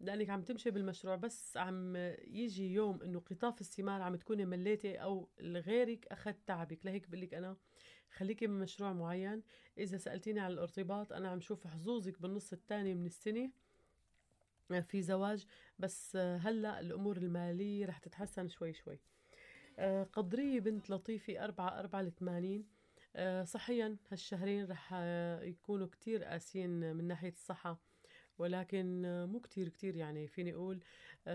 لأنك عم تمشي بالمشروع بس عم يجي يوم إنه قطاف الثمار عم تكوني مليتي أو غيرك أخذ تعبك. لهيك بقول لك أنا خليكي بمشروع معين. إذا سألتيني على الارتباط أنا عم شوف حظوظك بالنص الثاني من السنة آه، في زواج. بس آه، هلأ الأمور المالية رح تتحسن شوي شوي. آه، قدرية بنت لطيفة أربعة أربعة لثمانين. صحيا هالشهرين رح يكونوا كتير قاسيين من ناحية الصحة ولكن مو كتير كتير يعني فيني أقول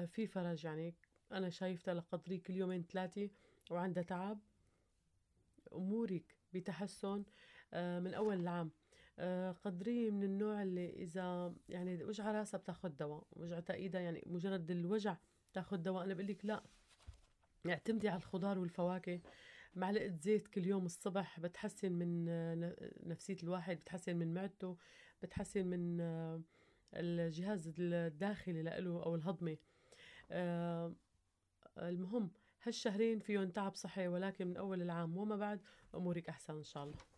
في فرج يعني. أنا شايفتها لقدري كل يومين ثلاثة وعندها تعب. أمورك بتحسن آه، من أول العام. آه، قدرية من النوع اللي إذا يعني وجع راسها بتاخد دواء وجع إيدها يعني مجرد الوجع تاخد دواء. أنا بقول لك لا اعتمدي على الخضار والفواكه. معلقة زيت كل يوم الصبح بتحسن من آه، نفسية الواحد بتحسن من معدته بتحسن من الجهاز الداخلي له أو الهضمي. المهم هالشهرين فيهم تعب صحي ولكن من أول العام وما بعد أمورك أحسن إن شاء الله.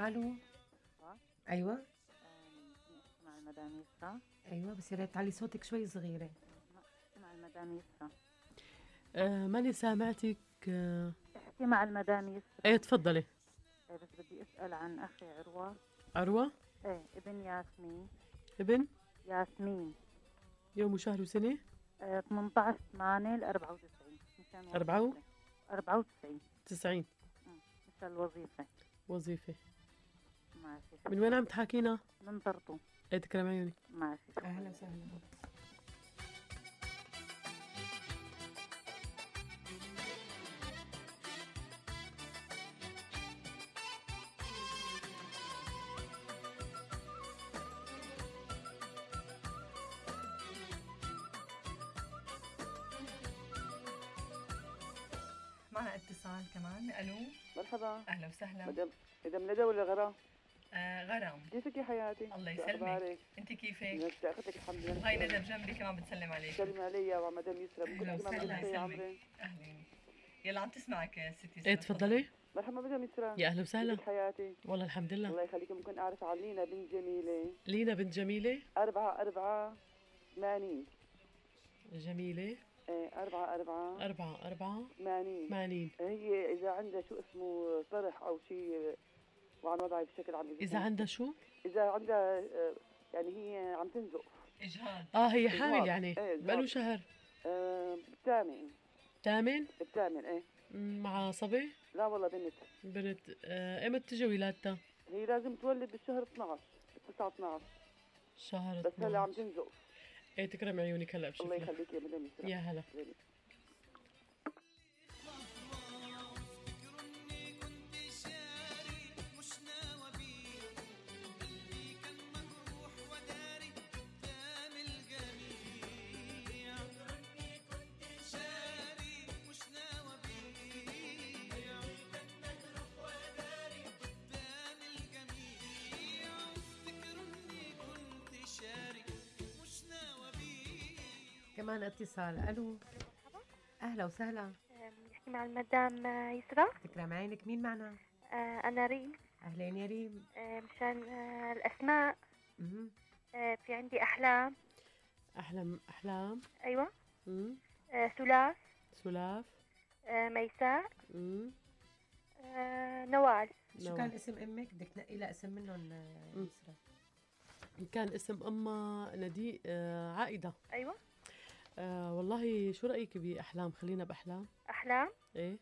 ألو. أيوه. مع المدام يسرا أيوه بس يا ريت تعلي صوتك شوي صغيرة. مع المدام يسرا آه ماني سامعتك آه. احكي مع المدام يسرا إيه تفضلي. إيه بس بدي أسأل عن أخي عروة. عروة؟ إيه ابن ياسمين. ابن؟ ياسمين. يوم وشهر وسنة؟ إيه 18 8 ل 94 مشان وظيفة. أربعة؟ 94 تسعين. مشان الوظيفة؟ وظيفة. ماشي. من وين عم تحاكينا؟ من طرطو. إيه تكرم عيوني. ماشي. أهلا وسهلا. معنا اتصال كمان. ألو. مرحبا. أهلا وسهلا. مدام مدام ندى ولا غرام؟ آه غرام. كيفك يا حياتي؟ الله يسلمك. أخبارك؟ أنت كيفك؟ نفسي اخذتك الحمد لله. وهي ندى بجنبي كمان بتسلم عليك. سلم علي وعلى مدام يسرا أهلا مع وسهلا يا يسلمك؟ أهلين. يلا عم تسمعك يا ستي إيه تفضلي. مرحبا مدام يسرا يا أهلا وسهلا. كيفك حياتي؟ والله الحمد لله. الله يخليك ممكن أعرف عن لينا بنت جميلة. لينا بنت جميلة؟ أربعة أربعة ثمانين جميلة. إيه أربعة أربعة. أربعة أربعة. ثمانين ثمانين هي إذا عندها شو اسمه طرح أو شيء وعن وضعي بشكل عام. إذا عندها شو؟ إذا عندها آه، يعني هي عم تنزق إجهاض. آه هي. حامل يعني. إيه، بقاله. شهر. آه، بالثامن ثامن بالثامن إيه. مع صبي؟ لا والله بنت. بنت. آه، ايمتى تجي ولادتها؟ هي لازم تولد بالشهر 12 9 12 شهر بس هلا عم 12. تنزق إيه تكرم عيونك هلا بشوف الله. يخليك يا مدام يسرا يا هلا. كمان اتصال ألو. أهلا وسهلا. نحكي مع المدام يسرا تكرم عينك. مين معنا؟ آه، أنا ريم. أهلين يا ريم. آه، مشان الأسماء. مهم. آه، في عندي أحلام. أحلام أحلام. أيوة. مم. ثلاث سلاف. آه، ميساء. نوال. شو كان اسم أمك؟ بدك تنقي لها اسم منهم. يسرا كان اسم أمها ندي عائدة. أيوة. آه والله شو رأيك بأحلام؟ خلينا بأحلام. أحلام؟ إيه.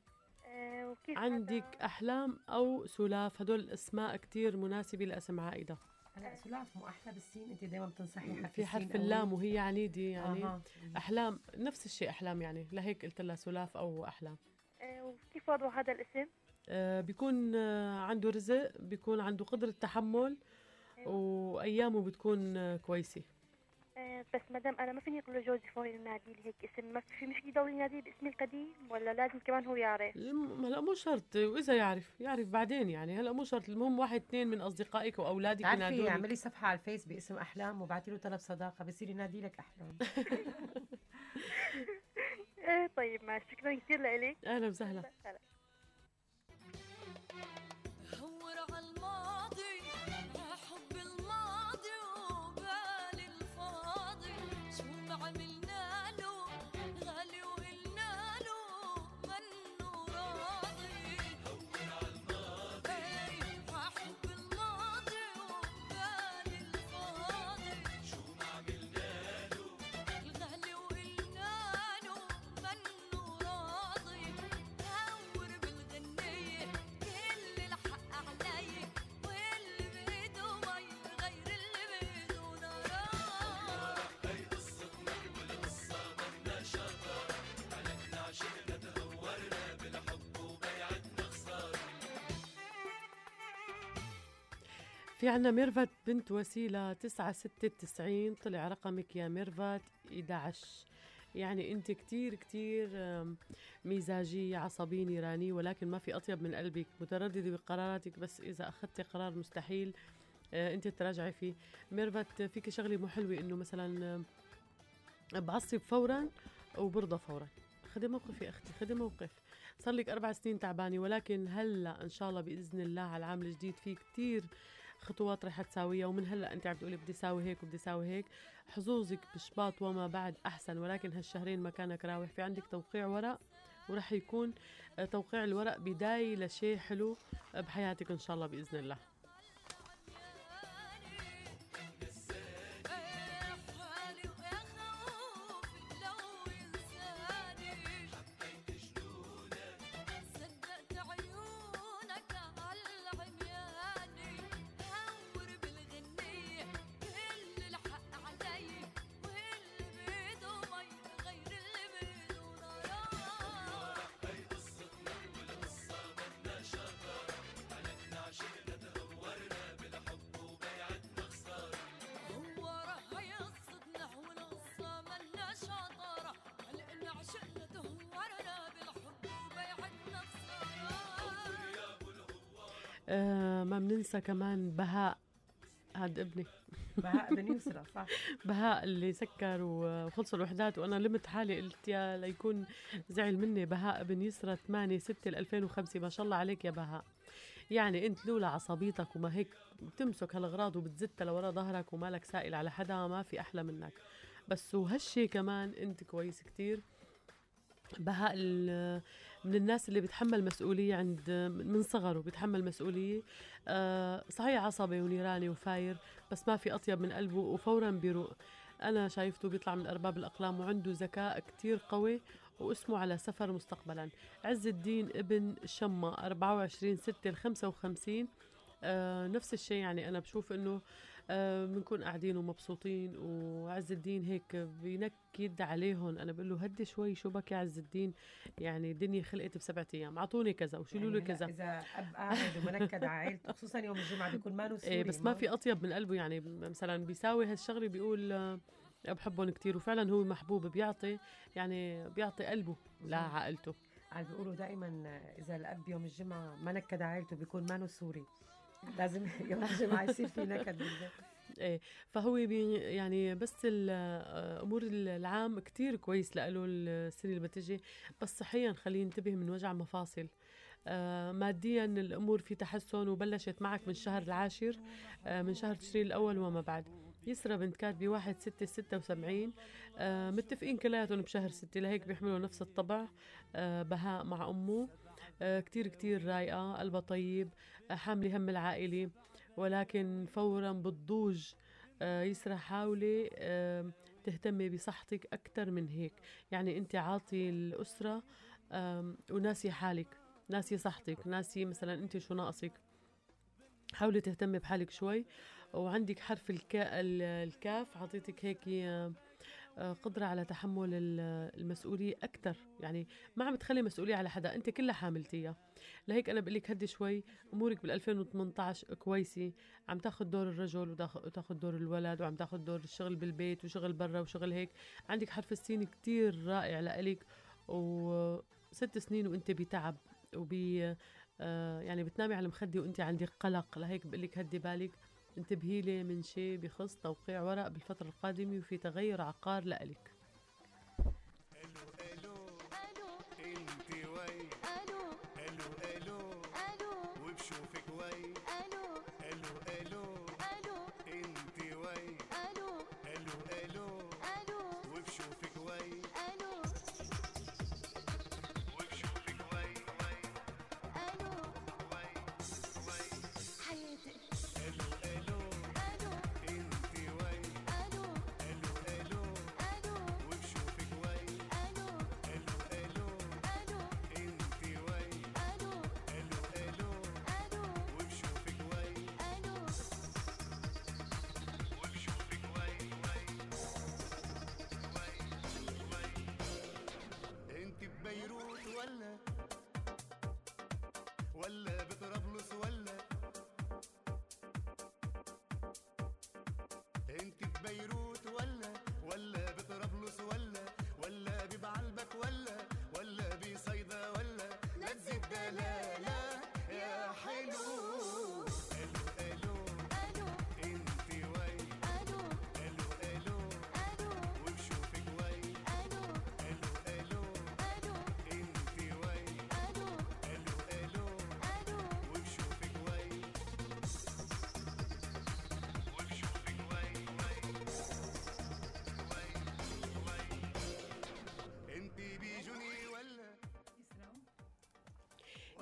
آه، وكيف عندك أحلام أو سلاف؟ هدول الأسماء كتير مناسبة لأسم عائدة هلا سلاف مو أحلى بالسين أنت دايما بتنصحي حرف في السين حرف. اللام وهي عنيدة يعني. أها. أحلام نفس الشيء أحلام يعني. لهيك قلت لها سلاف أو أحلام. آه، وكيف وضع هذا الاسم؟ آه بيكون آه عنده رزق بيكون عنده قدرة تحمل وأيامه بتكون آه كويسة. آه، بس مدام أنا ما فيني أقول لجوزي فوري ينادي لي هيك اسم ما في مش يضل ينادي باسمي القديم ولا لازم كمان هو يعرف؟ هلا مو شرط وإذا يعرف يعرف بعدين يعني هلا مو شرط المهم واحد اثنين من أصدقائك وأولادك ينادونك. اعملي صفحة على الفيس باسم أحلام وبعتي له طلب صداقة بصير ينادي لك أحلام. آه، طيب ماشي شكرا كثير لإلك. أهلا وسهلا. في عنا ميرفت بنت وسيلة تسعة ستة تسعين طلع رقمك يا ميرفت 11 يعني أنت كتير كتير مزاجية عصبية نيرانية ولكن ما في أطيب من قلبك مترددة بقراراتك بس إذا أخذتي قرار مستحيل آه، أنت تراجعي فيه. ميرفت فيك شغلة مو حلوة إنه مثلا بعصب فورا وبرضى فورا. خدي موقف يا أختي خدي موقف. صار لك أربع سنين تعبانة ولكن هلأ إن شاء الله بإذن الله على العام الجديد في كتير خطوات رح تساويها ومن هلأ أنت عم تقولي بدي ساوي هيك وبدي ساوي هيك. حظوظك بشباط وما بعد أحسن ولكن هالشهرين مكانك راوح. في عندك توقيع ورق ورح يكون آه، توقيع الورق بداية لشيء حلو آه، بحياتك إن شاء الله بإذن الله. بننسى كمان بهاء هاد ابني. بهاء بن يسرى صح. بهاء اللي سكر وخلصوا الوحدات وأنا لمت حالي قلت يا ليكون زعل مني. بهاء بن يسرى 8 6 2005 ما شاء الله عليك يا بهاء. يعني أنت لولا عصبيتك وما هيك بتمسك هالأغراض وبتزتها لورا ظهرك ومالك سائل على حدا ما في أحلى منك. بس وهالشي كمان أنت كويس كتير. بهاء من الناس اللي بتحمل مسؤولية عند من صغره بيتحمل مسؤولية. آه، صحيح عصبي ونيراني وفاير بس ما في أطيب من قلبه وفورا بيروق. أنا شايفته بيطلع من أرباب الأقلام وعنده ذكاء كتير قوي واسمه على سفر مستقبلا. عز الدين ابن شمة 24 6 55 آه نفس الشيء يعني أنا بشوف إنه بنكون قاعدين ومبسوطين وعز الدين هيك بينكد عليهم. أنا بقول له هدي شوي شو بك يا عز الدين؟ يعني الدنيا خلقت بسبعة أيام. أعطوني كذا وشيلوا لي يعني كذا. إذا أب قاعد ومنكد على عائلته خصوصا يوم الجمعة بيكون مانو سوري إيه بس ما في أطيب من قلبه. يعني مثلا بيساوي هالشغلة بيقول آه، بحبهم كتير وفعلا هو محبوب بيعطي يعني بيعطي قلبه لعائلته قال بيقولوا دائما إذا الأب يوم الجمعة ما نكد عائلته بيكون مانو سوري. لازم يوم الجمعه يصير في نكد إيه. فهو يعني بس الأمور العام كتير كويس لإله السنة اللي بتجي. بس صحيا خليه ينتبه من وجع مفاصل آه ماديا الأمور في تحسن وبلشت معك من الشهر العاشر آه من شهر تشرين الأول وما بعد. يسرى بنت كاتبة واحد ستة ستة وسبعين. آه متفقين كلياتهم بشهر ستة. لهيك بيحملوا نفس الطبع آه بهاء مع أمه. آه كتير كتير رايقة قلبها طيب آه حاملة هم العائلة. ولكن فورا بتضوج آه يسرى حاولي آه تهتمي بصحتك أكثر من هيك. يعني أنت عاطي الأسرة وناسي حالك ناسي صحتك ناسي مثلا أنت شو ناقصك. حاولي تهتمي بحالك شوي. وعندك حرف الكا ال- الكاف عطيتك هيك آه، آه، قدرة على تحمل ال- المسؤولية أكثر يعني ما عم تخلي مسؤولية على حدا أنت كلها حاملتيها. لهيك أنا بقول لك هدي شوي أمورك بال 2018 كويسة. عم تاخذ دور الرجل وتاخ- وتاخذ دور الولد وعم تاخذ دور الشغل بالبيت وشغل برا وشغل هيك. عندك حرف السين كتير رائع لإلك وست سنين وأنت بتعب وبي آه، يعني بتنامي على المخدة وأنت عندك قلق. لهيك بقول لك هدي بالك. انتبهي لي من شيء بخص توقيع ورق بالفترة القادمة وفي تغير عقار لإلك.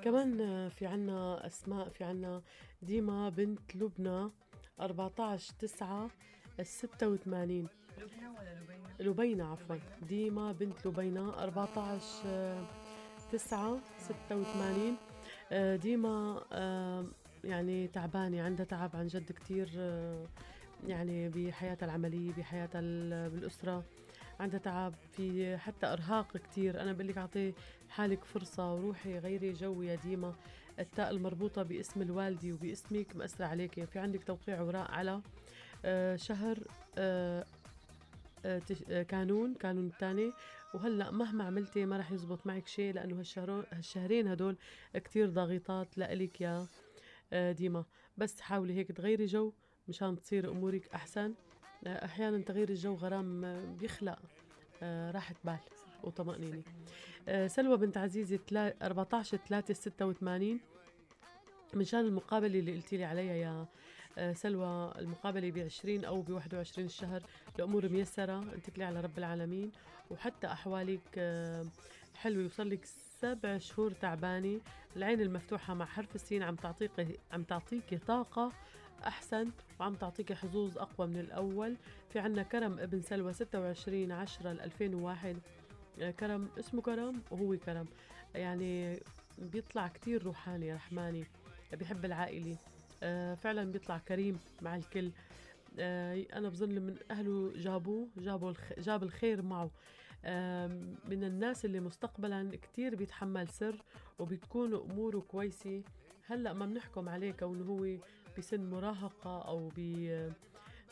كمان في عنا أسماء في عنا ديما بنت لبنى 14 9 86 لبنى ولا لبينة؟ لبينة عفوا. ديما بنت لبينة 14 آه، 9 86 آه، ديما آه، يعني تعبانة عندها تعب عن جد كتير آه، يعني بحياتها العملية بحياتها ال- بالأسرة. عندها تعب في حتى إرهاق كتير. أنا بقول لك أعطي حالك فرصة وروحي غيري جو يا ديما. التاء المربوطة باسم الوالدي وباسمك مأثرة عليك. في عندك توقيع وراء على آه، شهر آه، آه، كانون كانون الثاني. وهلأ مهما عملتي ما راح يزبط معك شيء لأنه هالشهرين هدول كتير ضاغطات لإلك يا ديما. بس حاولي هيك تغيري جو مشان تصير أمورك أحسن. أحيانا تغيير الجو غرام آه، بيخلق آه، راحة بال وطمأنينة. آه، سلوى بنت عزيزة تلا- 14 3 86 من شان المقابلة اللي قلتي لي عليها يا سلوى المقابلة ب 20 أو ب 21 الشهر الأمور ميسرة اتكلي على رب العالمين. وحتى أحوالك حلوة يوصل لك سبع شهور تعبانة. العين المفتوحة مع حرف السين عم تعطيك عم تعطيكي طاقة أحسن وعم تعطيكي حظوظ أقوى من الأول. في عنا كرم ابن سلوى 26 10 2001 آه، كرم اسمه كرم؟ وهو كرم. يعني بيطلع كتير روحاني رحماني. بيحب العائلة. آه، فعلا بيطلع كريم مع الكل. آه، أنا بظن من أهله جابوه جابوا. جاب الخير معه. من الناس اللي مستقبلا كتير بيتحمل سر وبتكون أموره كويسة. هلأ ما بنحكم عليه كونه هو بسن مراهقة أو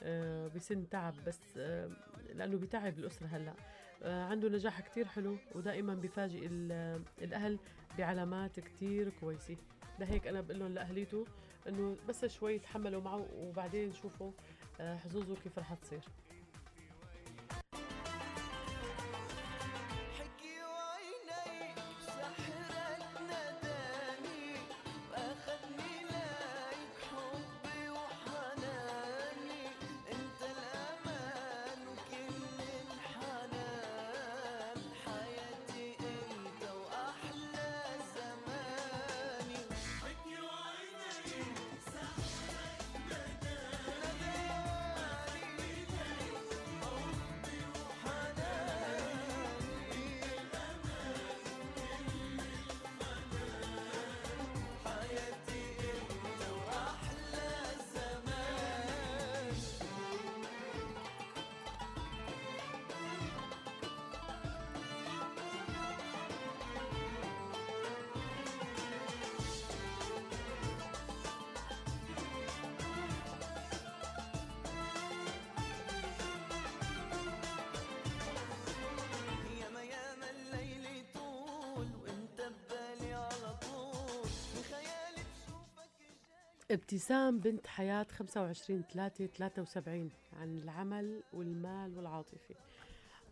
آه، بسن تعب بس آه، لأنه بتعب الأسرة هلأ. آه، عنده نجاح كتير حلو ودائما بفاجئ ال- الأهل بعلامات كتير كويسة. لهيك أنا بقول لهم لأهليته إنه بس شوي يتحملوا معه وبعدين شوفوا حظوظه كيف رح تصير. ابتسام بنت حياة 25 3 73 عن العمل والمال والعاطفة.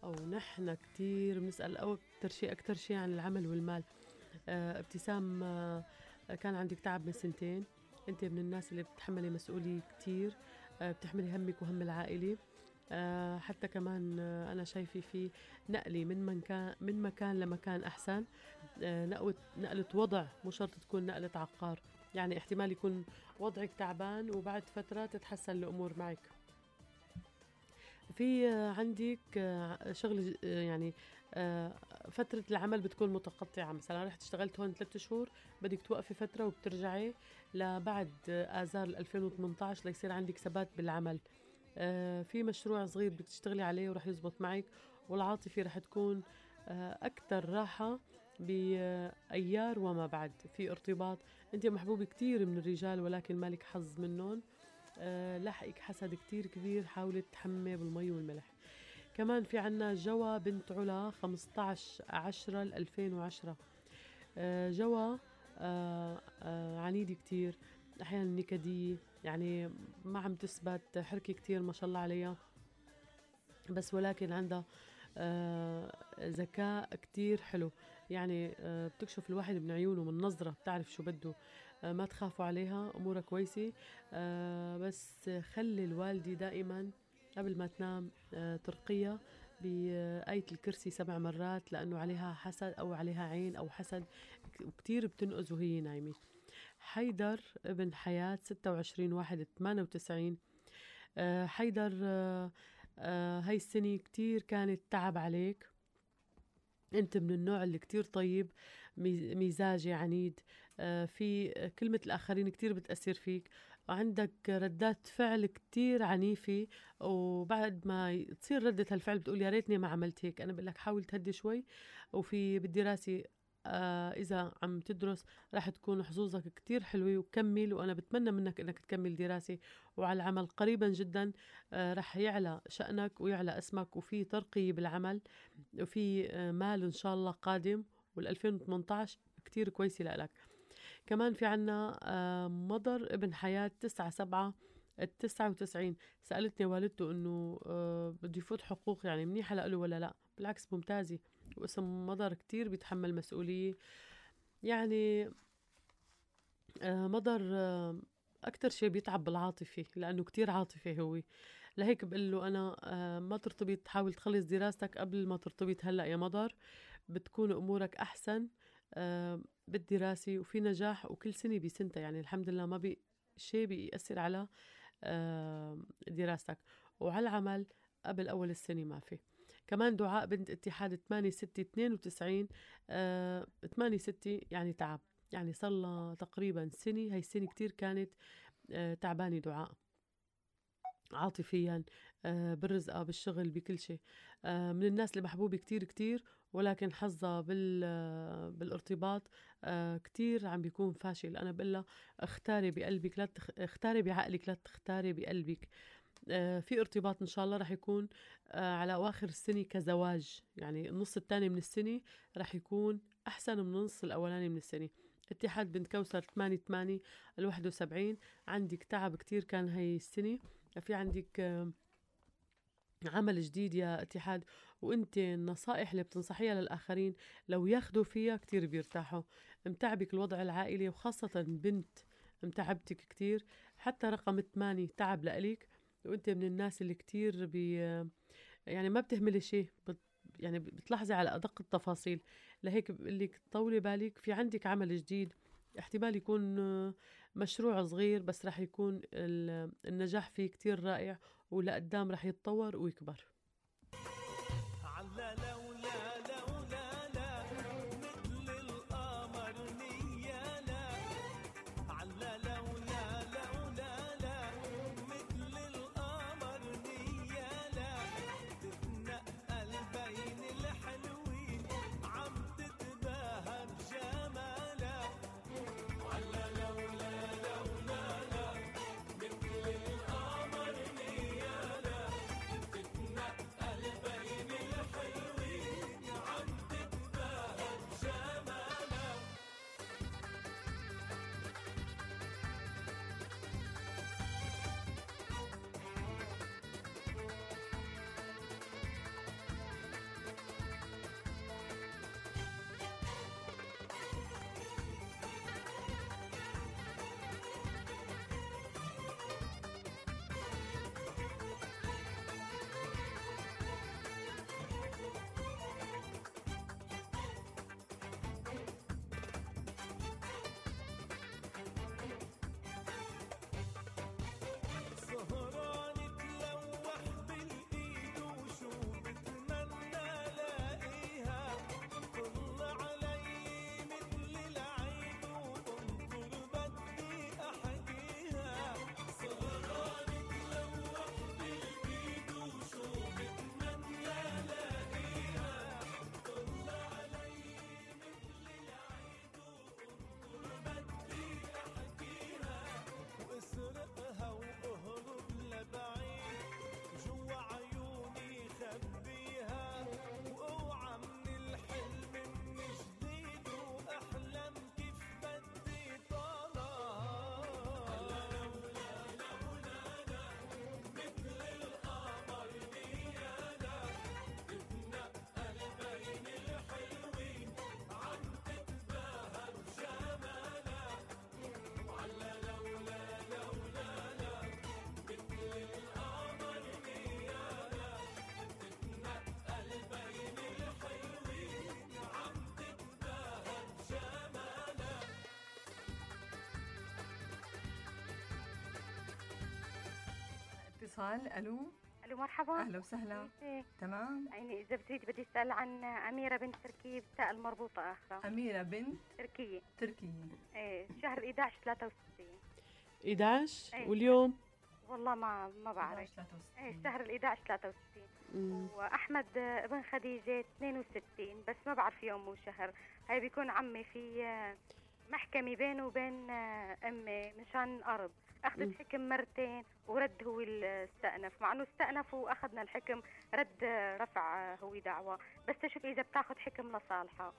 أو نحن كتير بنسأل أكتر شيء أكتر شيء عن العمل والمال. آه ابتسام آه كان عندك تعب من سنتين. أنت من الناس اللي بتتحملي مسؤولية كتير. آه بتحملي همك وهم العائلة. حتى كمان أنا شايفة في نقلة من مكان من مكان لمكان أحسن. نقلة وضع مو شرط تكون نقلة عقار. يعني احتمال يكون وضعك تعبان وبعد فترة تتحسن الأمور معك. في عندك آه، شغل آه، يعني آه، فترة العمل بتكون متقطعة. مثلا رحت اشتغلت هون ثلاثة شهور بدك توقفي فترة وبترجعي لبعد آذار 2018 ليصير عندك ثبات بالعمل. في مشروع صغير بدك تشتغلي عليه ورح يزبط معك والعاطفة رح تكون أكثر راحة بأيار وما بعد. في ارتباط أنت محبوب كتير من الرجال ولكن مالك حظ منهم. آه، لحقك حسد كتير كبير حاولي تحمي بالمي والملح. كمان في عنا جوا بنت علا 15 10 2010 آه، جوا آه، آه، عنيدة كتير. أحيانا نكدية يعني ما عم تثبت حركة كتير ما شاء الله عليها. بس ولكن عندها ذكاء كتير حلو. يعني آه، بتكشف الواحد من عيونه من نظرة بتعرف شو بده. آه، ما تخافوا عليها أمورها كويسة. آه، بس خلي الوالدة دائما قبل ما تنام ترقيها بآية الكرسي سبع مرات لأنه عليها حسد أو عليها عين أو حسد. وكتير بتنقذ وهي نايمة. حيدر ابن حياة 26 واحد 98 آه، حيدر هاي السنة كتير كانت تعب عليك. أنت من النوع اللي كتير طيب مزاجي عنيد آه، في كلمة الآخرين كتير بتأثر فيك وعندك ردات فعل كتير عنيفة وبعد ما تصير ردة هالفعل بتقول يا ريتني ما عملت هيك أنا بقول لك حاول تهدي شوي وفي بالدراسة آه إذا عم تدرس راح تكون حظوظك كتير حلوة وكمل وأنا بتمنى منك إنك تكمل دراسة وعلى العمل قريبا جدا. آه راح يعلى شأنك ويعلى اسمك وفي ترقية بالعمل وفي آه مال إن شاء الله قادم. وال 2018 كتير كويسة لك كمان في عنا آه، مضر ابن حياة تسعة سبعة التسعة وتسعين. سألتني والدته إنه آه، بده يفوت حقوق يعني منيحة لإله ولا لا؟ بالعكس ممتازة. واسم مضر كتير بيتحمل مسؤولية. يعني آه، مضر آه، أكتر شي بيتعب بالعاطفة لأنه كتير عاطفي هو لهيك بقول له أنا آه، ما ترتبط حاول تخلص دراستك قبل ما ترتبط هلأ يا مضر بتكون أمورك أحسن بالدراسة وفي نجاح وكل سنة بسنتها. يعني الحمد لله ما بي شيء بيأثر على دراستك. وعلى العمل قبل أول السنة ما في. كمان دعاء بنت اتحاد 8 6 92 آه 8 6 يعني تعب. يعني صار لها تقريبا سنة هاي السنة كتير كانت آه تعبانة دعاء. عاطفيا آه بالرزقة بالشغل بكل شيء. آه من الناس اللي محبوبة كتير كتير ولكن حظها بال بالارتباط كتير عم بيكون فاشل. أنا بقول لها اختاري بقلبك لا تخ... اختاري بعقلك لا تختاري بقلبك. آه، في ارتباط إن شاء الله رح يكون آه، على أواخر السنة كزواج. يعني النص الثاني من السنة رح يكون أحسن من النص الأولاني من السنة. اتحاد بنت كوثر 8 8 ال 71 عندك تعب كتير كان هاي السنة. في عندك آه، عمل جديد يا اتحاد. وأنت النصائح اللي بتنصحيها للآخرين لو ياخدوا فيها كتير بيرتاحوا. متعبك الوضع العائلي وخاصة بنت متعبتك كتير. حتى رقم 8 تعب لإلك. وأنت من الناس اللي كتير بي يعني ما بتهملي شيء بت يعني بتلاحظي على أدق التفاصيل. لهيك لك طولي بالك في عندك عمل جديد احتمال يكون مشروع صغير بس رح يكون ال- النجاح فيه كتير رائع ولقدام رح يتطور ويكبر. اتصال ألو؟ ألو مرحبا. أهلا وسهلا. إيه. تمام. يعني إذا بتريد بدي أسأل عن أميرة بنت تركيه بالتاء المربوطة أخرى أميرة بنت تركية. تركية. إيه شهر 11 63 11 إيه. واليوم؟ والله ما ما بعرف. إيه شهر ال 11 63 مم. وأحمد ابن خديجة 62 بس ما بعرف يوم وشهر. هاي بيكون عمي في آه، محكمة بينه وبين آه، أمي مشان ارض أخذت حكم مرتين ورد هو اللي استأنف مع إنه استأنف وأخذنا الحكم رد آه، رفع آه، هو دعوة. بس تشوف إذا بتاخذ حكم لصالحه.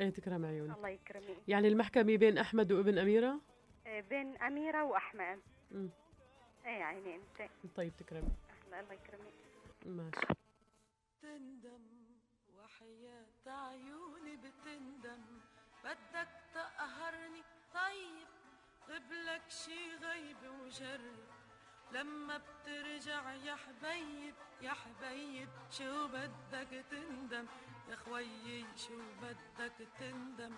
إيه تكرم عيونك. الله يكرمك. يعني المحكمة بين أحمد وابن أميرة؟ بين أميرة وأحمد. مم. إيه عيني أنت. طيب تكرمي أهلا الله يكرمك. ماشي. تندم وحياة عيوني بتندم. بدك تقهرني طيب قبلك شي غيب وجرب لما بترجع يا حبيب يا حبيب شو بدك تندم؟ يا خويي شو بدك تندم؟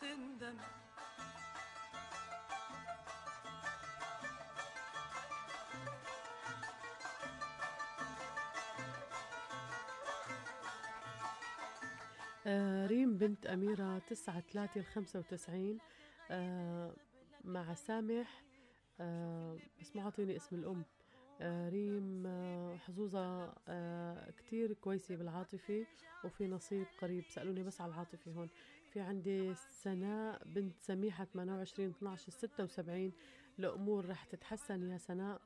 تندم. ريم بنت أميرة تسعة ثلاثة الخمسة وتسعين آه مع سامح آه بس ما عطيني اسم الأم. آه ريم آه آه كتير كويسة بالعاطفة وفي نصيب قريب. سألوني بس على العاطفة هون. في عندي سناء بنت سميحة 28 12 76 الأمور رح تتحسن يا سناء.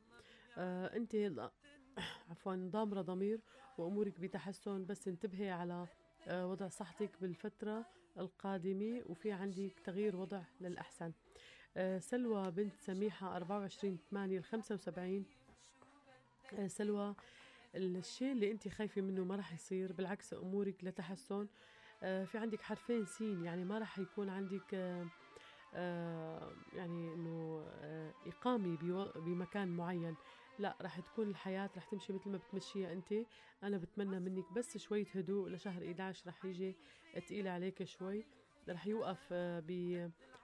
آه أنت عفوا ضامرة ضمير وأمورك بتحسن بس انتبهي على آه، وضع صحتك بالفترة القادمة وفي عندك تغيير وضع للأحسن. آه، سلوى بنت سميحة 24 8 ل 75 آه، سلوى الشيء اللي أنت خايفة منه ما راح يصير بالعكس أمورك لتحسن آه، في عندك حرفين سين يعني ما راح يكون عندك آه، آه، يعني إنه آه، بيو- بمكان معين. لا راح تكون الحياة راح تمشي مثل ما بتمشيها أنت. أنا بتمنى منك بس شوية هدوء لشهر 11 رح يجي تقيل عليك شوي. رح يوقف آه،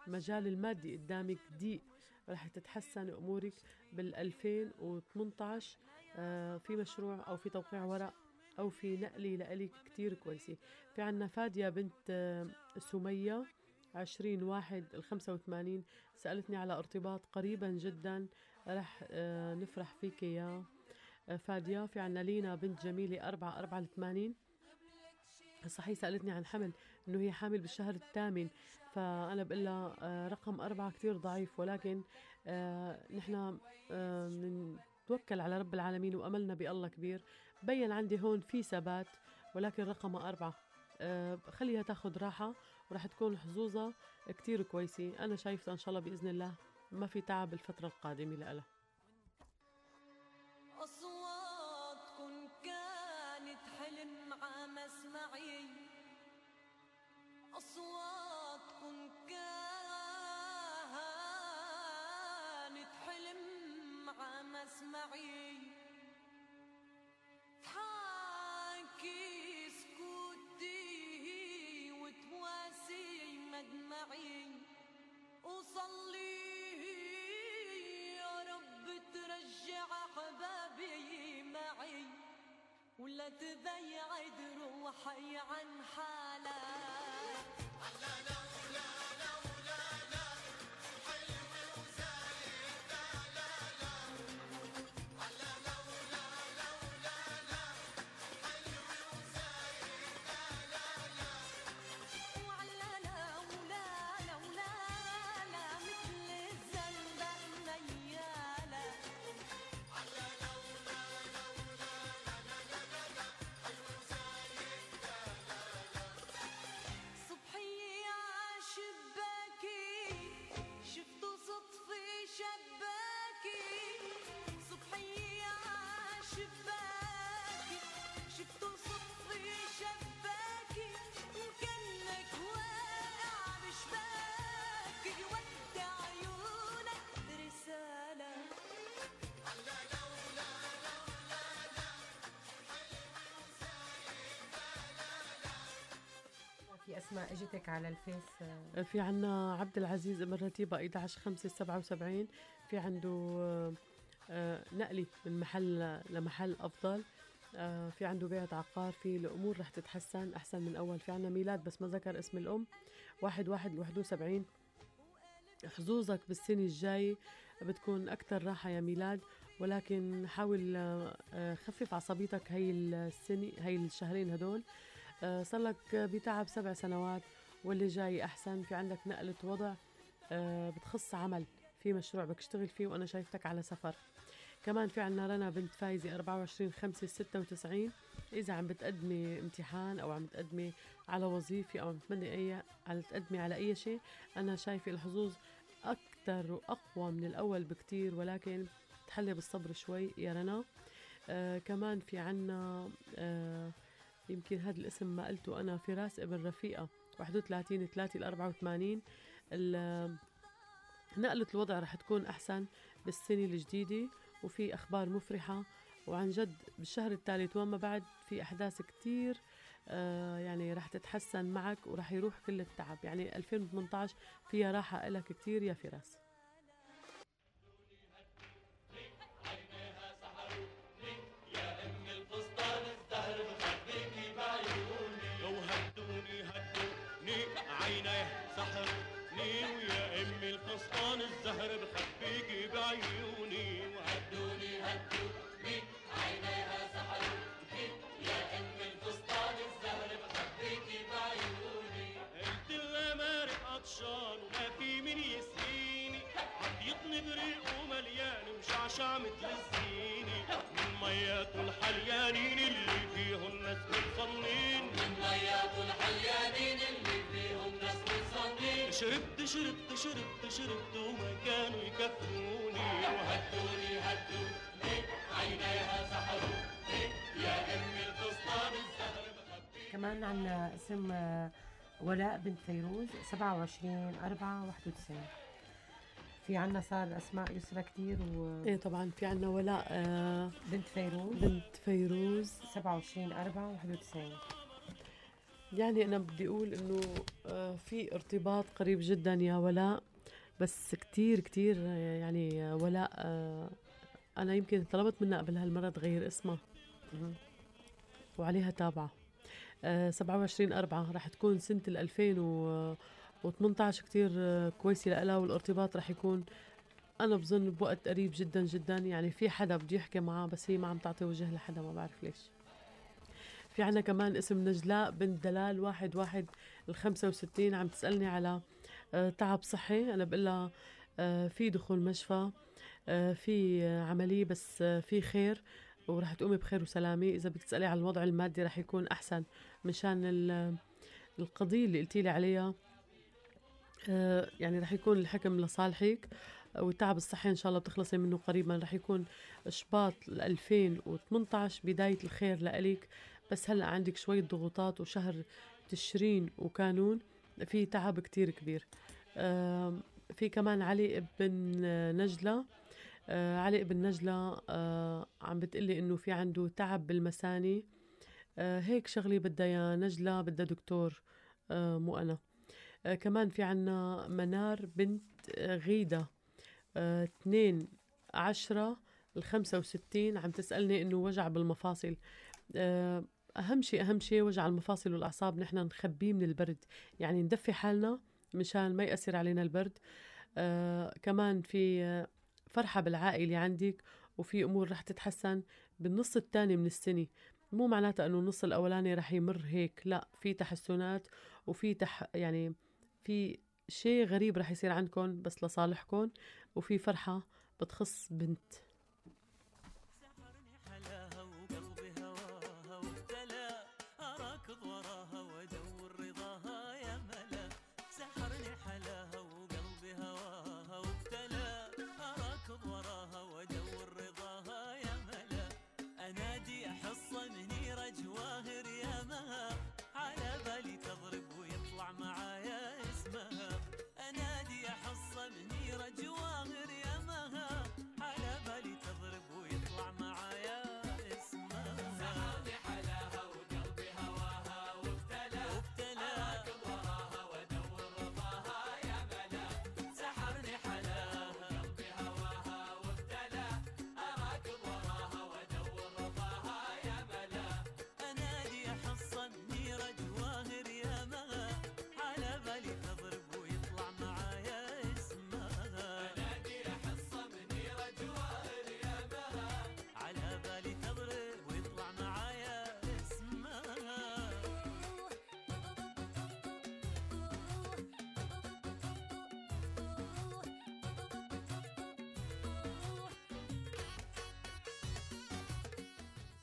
بمجال المادي قدامك ضيق. رح تتحسن أمورك بال 2018 آه، في مشروع أو في توقيع ورق أو في نقله لإلك كتير كويسة. في عنا فادية بنت آه، سمية 20 واحد ال 85 سألتني على ارتباط قريبا جدا. رح آه، نفرح فيك يا آه، فادية. في عنا لينا بنت جميلة أربعة أربعة لثمانين. صحيح سألتني عن حمل إنه هي حامل بالشهر الثامن. فأنا بقول لها آه، رقم أربعة كتير ضعيف ولكن نحن نتوكل على رب العالمين وأملنا بألله كبير. بين عندي هون في ثبات ولكن رقمها أربعة. خليها تاخد راحة ورح تكون حظوظها كتير كويسة. أنا شايفة إن شاء الله بإذن الله ما في تعب الفترة القادمة لها أصواتكن كانت حلم عم أسمعي. أصواتكن كانت حلم عم أسمعي. تحاكي سكوتي وتواسي مدمعي وصلي ترجع حبابي معي ولا تبيعد روحي عن حالك اسماء اجتك على الفيس؟ في عنا عبد العزيز ابن رتيبة 11 5 77 في عنده آه، نقلي من محل لمحل أفضل. آه، في عنده بيعة عقار. في الأمور رح تتحسن أحسن من أول. في عنا ميلاد بس ما ذكر اسم الأم. واحد واحد لوحده وسبعين حظوظك بالسنة الجاي بتكون أكتر راحة يا ميلاد. ولكن حاول آه، خفف عصبيتك هي السنة هي الشهرين هدول. صار لك بتعب سبع سنوات واللي جاي أحسن في عندك نقلة وضع آه، بتخص عمل في مشروع بدك تشتغل فيه وأنا شايفتك على سفر. كمان في عنا رنا بنت فايزة 24 5 96 إذا عم بتقدمي امتحان أو عم تقدمي على وظيفة أو عم تمني أي على تقدمي على أي شيء أنا شايفة الحظوظ أكثر وأقوى من الأول بكتير ولكن تحلي بالصبر شوي يا رنا. آه كمان في عنا آه يمكن هذا الاسم ما قلته أنا فراس ابن رفيقة 31 3 ل 84 ال- نقلة الوضع رح تكون أحسن بالسنة الجديدة وفي أخبار مفرحة. وعن جد بالشهر الثالث وما بعد في أحداث كتير آه يعني رح تتحسن معك ورح يروح كل التعب. يعني 2018 فيها راحة لك كتير يا فراس. الفستان الزهر بخبيكي بعيوني وهدوني هدوني عينيها سحروني يا ام الفستان الزهر بخبيكي بعيوني. قلت لها مارق عطشان وما في من يسقيني. عطيتني بريق ومليان ومشعشع مثل الزيني من ميات الحليانين اللي فيهم ناس متصنين من ميات الحليانين شربت شربت شربت شربت وما كانوا يكفوني. وهدوني هدوني عينيها سحروني يا ام الفستان الزهر كمان عنا اسم ولاء بنت فيروز 27 4 91 في عنا صار أسماء يسرى كثير و إيه طبعا في عنا ولاء آه بنت فيروز. بنت فيروز. 27 4 91 يعني أنا بدي أقول إنه آه، في ارتباط قريب جدا يا ولاء بس كتير كتير آه، يعني آه، ولاء آه، أنا يمكن طلبت منها قبل هالمرة تغير اسمها. وعليها تابعة. آه، 27 4 رح تكون سنة ال 2018 كتير آه، كويسة لها والارتباط رح يكون أنا بظن بوقت قريب جدا جدا. يعني في حدا بده يحكي معاه بس هي ما عم تعطي وجه لحدا ما بعرف ليش. في عنا كمان اسم نجلاء بنت دلال واحد واحد الخمسة وستين. عم تسألني على آه، تعب صحي. أنا بقول لها آه، في دخول مشفى آه، في عملية بس في خير ورح تقومي بخير وسلامة. إذا بدك تسألي على الوضع المادي رح يكون أحسن مشان ال- القضية اللي قلتي لي عليها. يعني رح يكون الحكم لصالحك والتعب الصحي إن شاء الله بتخلصي منه قريبا. رح يكون شباط 2018 بداية الخير لإلك. بس هلا عندك شوية ضغوطات وشهر تشرين وكانون في تعب كتير كبير. في كمان علي ابن نجلة آه، علي ابن نجلة آه، عم بتقلي إنه في عنده تعب بالمثاني آه، هيك شغلي بدها يا نجلة بدها دكتور مو أنا. كمان في عنا منار بنت غيدة. اتنين عشرة الخمسة وستين عم تسألني إنه وجع بالمفاصل. أهم شيء أهم شيء وجع المفاصل والأعصاب نحن نخبيه من البرد. يعني ندفي حالنا مشان ما يأثر علينا البرد. آه، كمان في آه، فرحة بالعائلة عندك وفي أمور رح تتحسن بالنص الثاني من السنة. مو معناتها إنه النص الأولاني رح يمر هيك لا في تحسنات وفي تح يعني في شيء غريب رح يصير عندكم بس لصالحكم وفي فرحة بتخص بنت.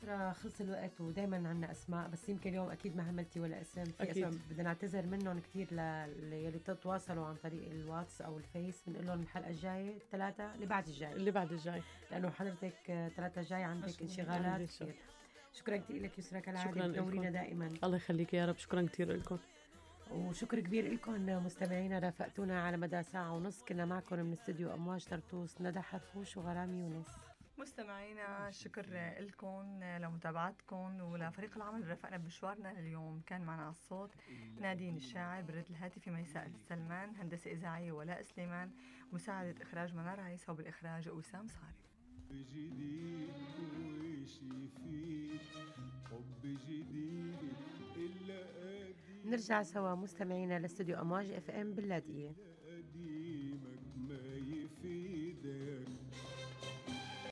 يسرا خلص الوقت ودائما عنا أسماء بس يمكن اليوم أكيد ما هملتي ولا اسم في أكيد. أسماء بدنا نعتذر منهم كثير للي تتواصلوا عن طريق الواتس أو الفيس. بنقول لهم الحلقة الجاية الثلاثه اللي بعد الجاي اللي بعد الجاي لأنه حضرتك الثلاثه الجاي عندك انشغالات. كثير شكرا كثير لك يسرا بتنورينا لكم. دائما. الله يخليك يا رب. شكرا كثير لكم. وشكر كبير لكم مستمعينا. رافقتونا على مدى ساعة ونص. كنا معكم من استوديو أمواج طرطوس. ندى حرفوش وغرام يونس. مستمعينا شكر لكم لمتابعتكم ولفريق العمل اللي رافقنا بمشوارنا لليوم. كان معنا على الصوت نادين الشاعر بالرد الهاتفي ميساء سلمان هندسة إذاعية ولاء سليمان مساعدة إخراج منار عيسى وبالإخراج وسام صاري. جديد وشي فيه حب جديد قديم نرجع سوا مستمعينا لاستوديو أمواج إف إم باللاذقية قديم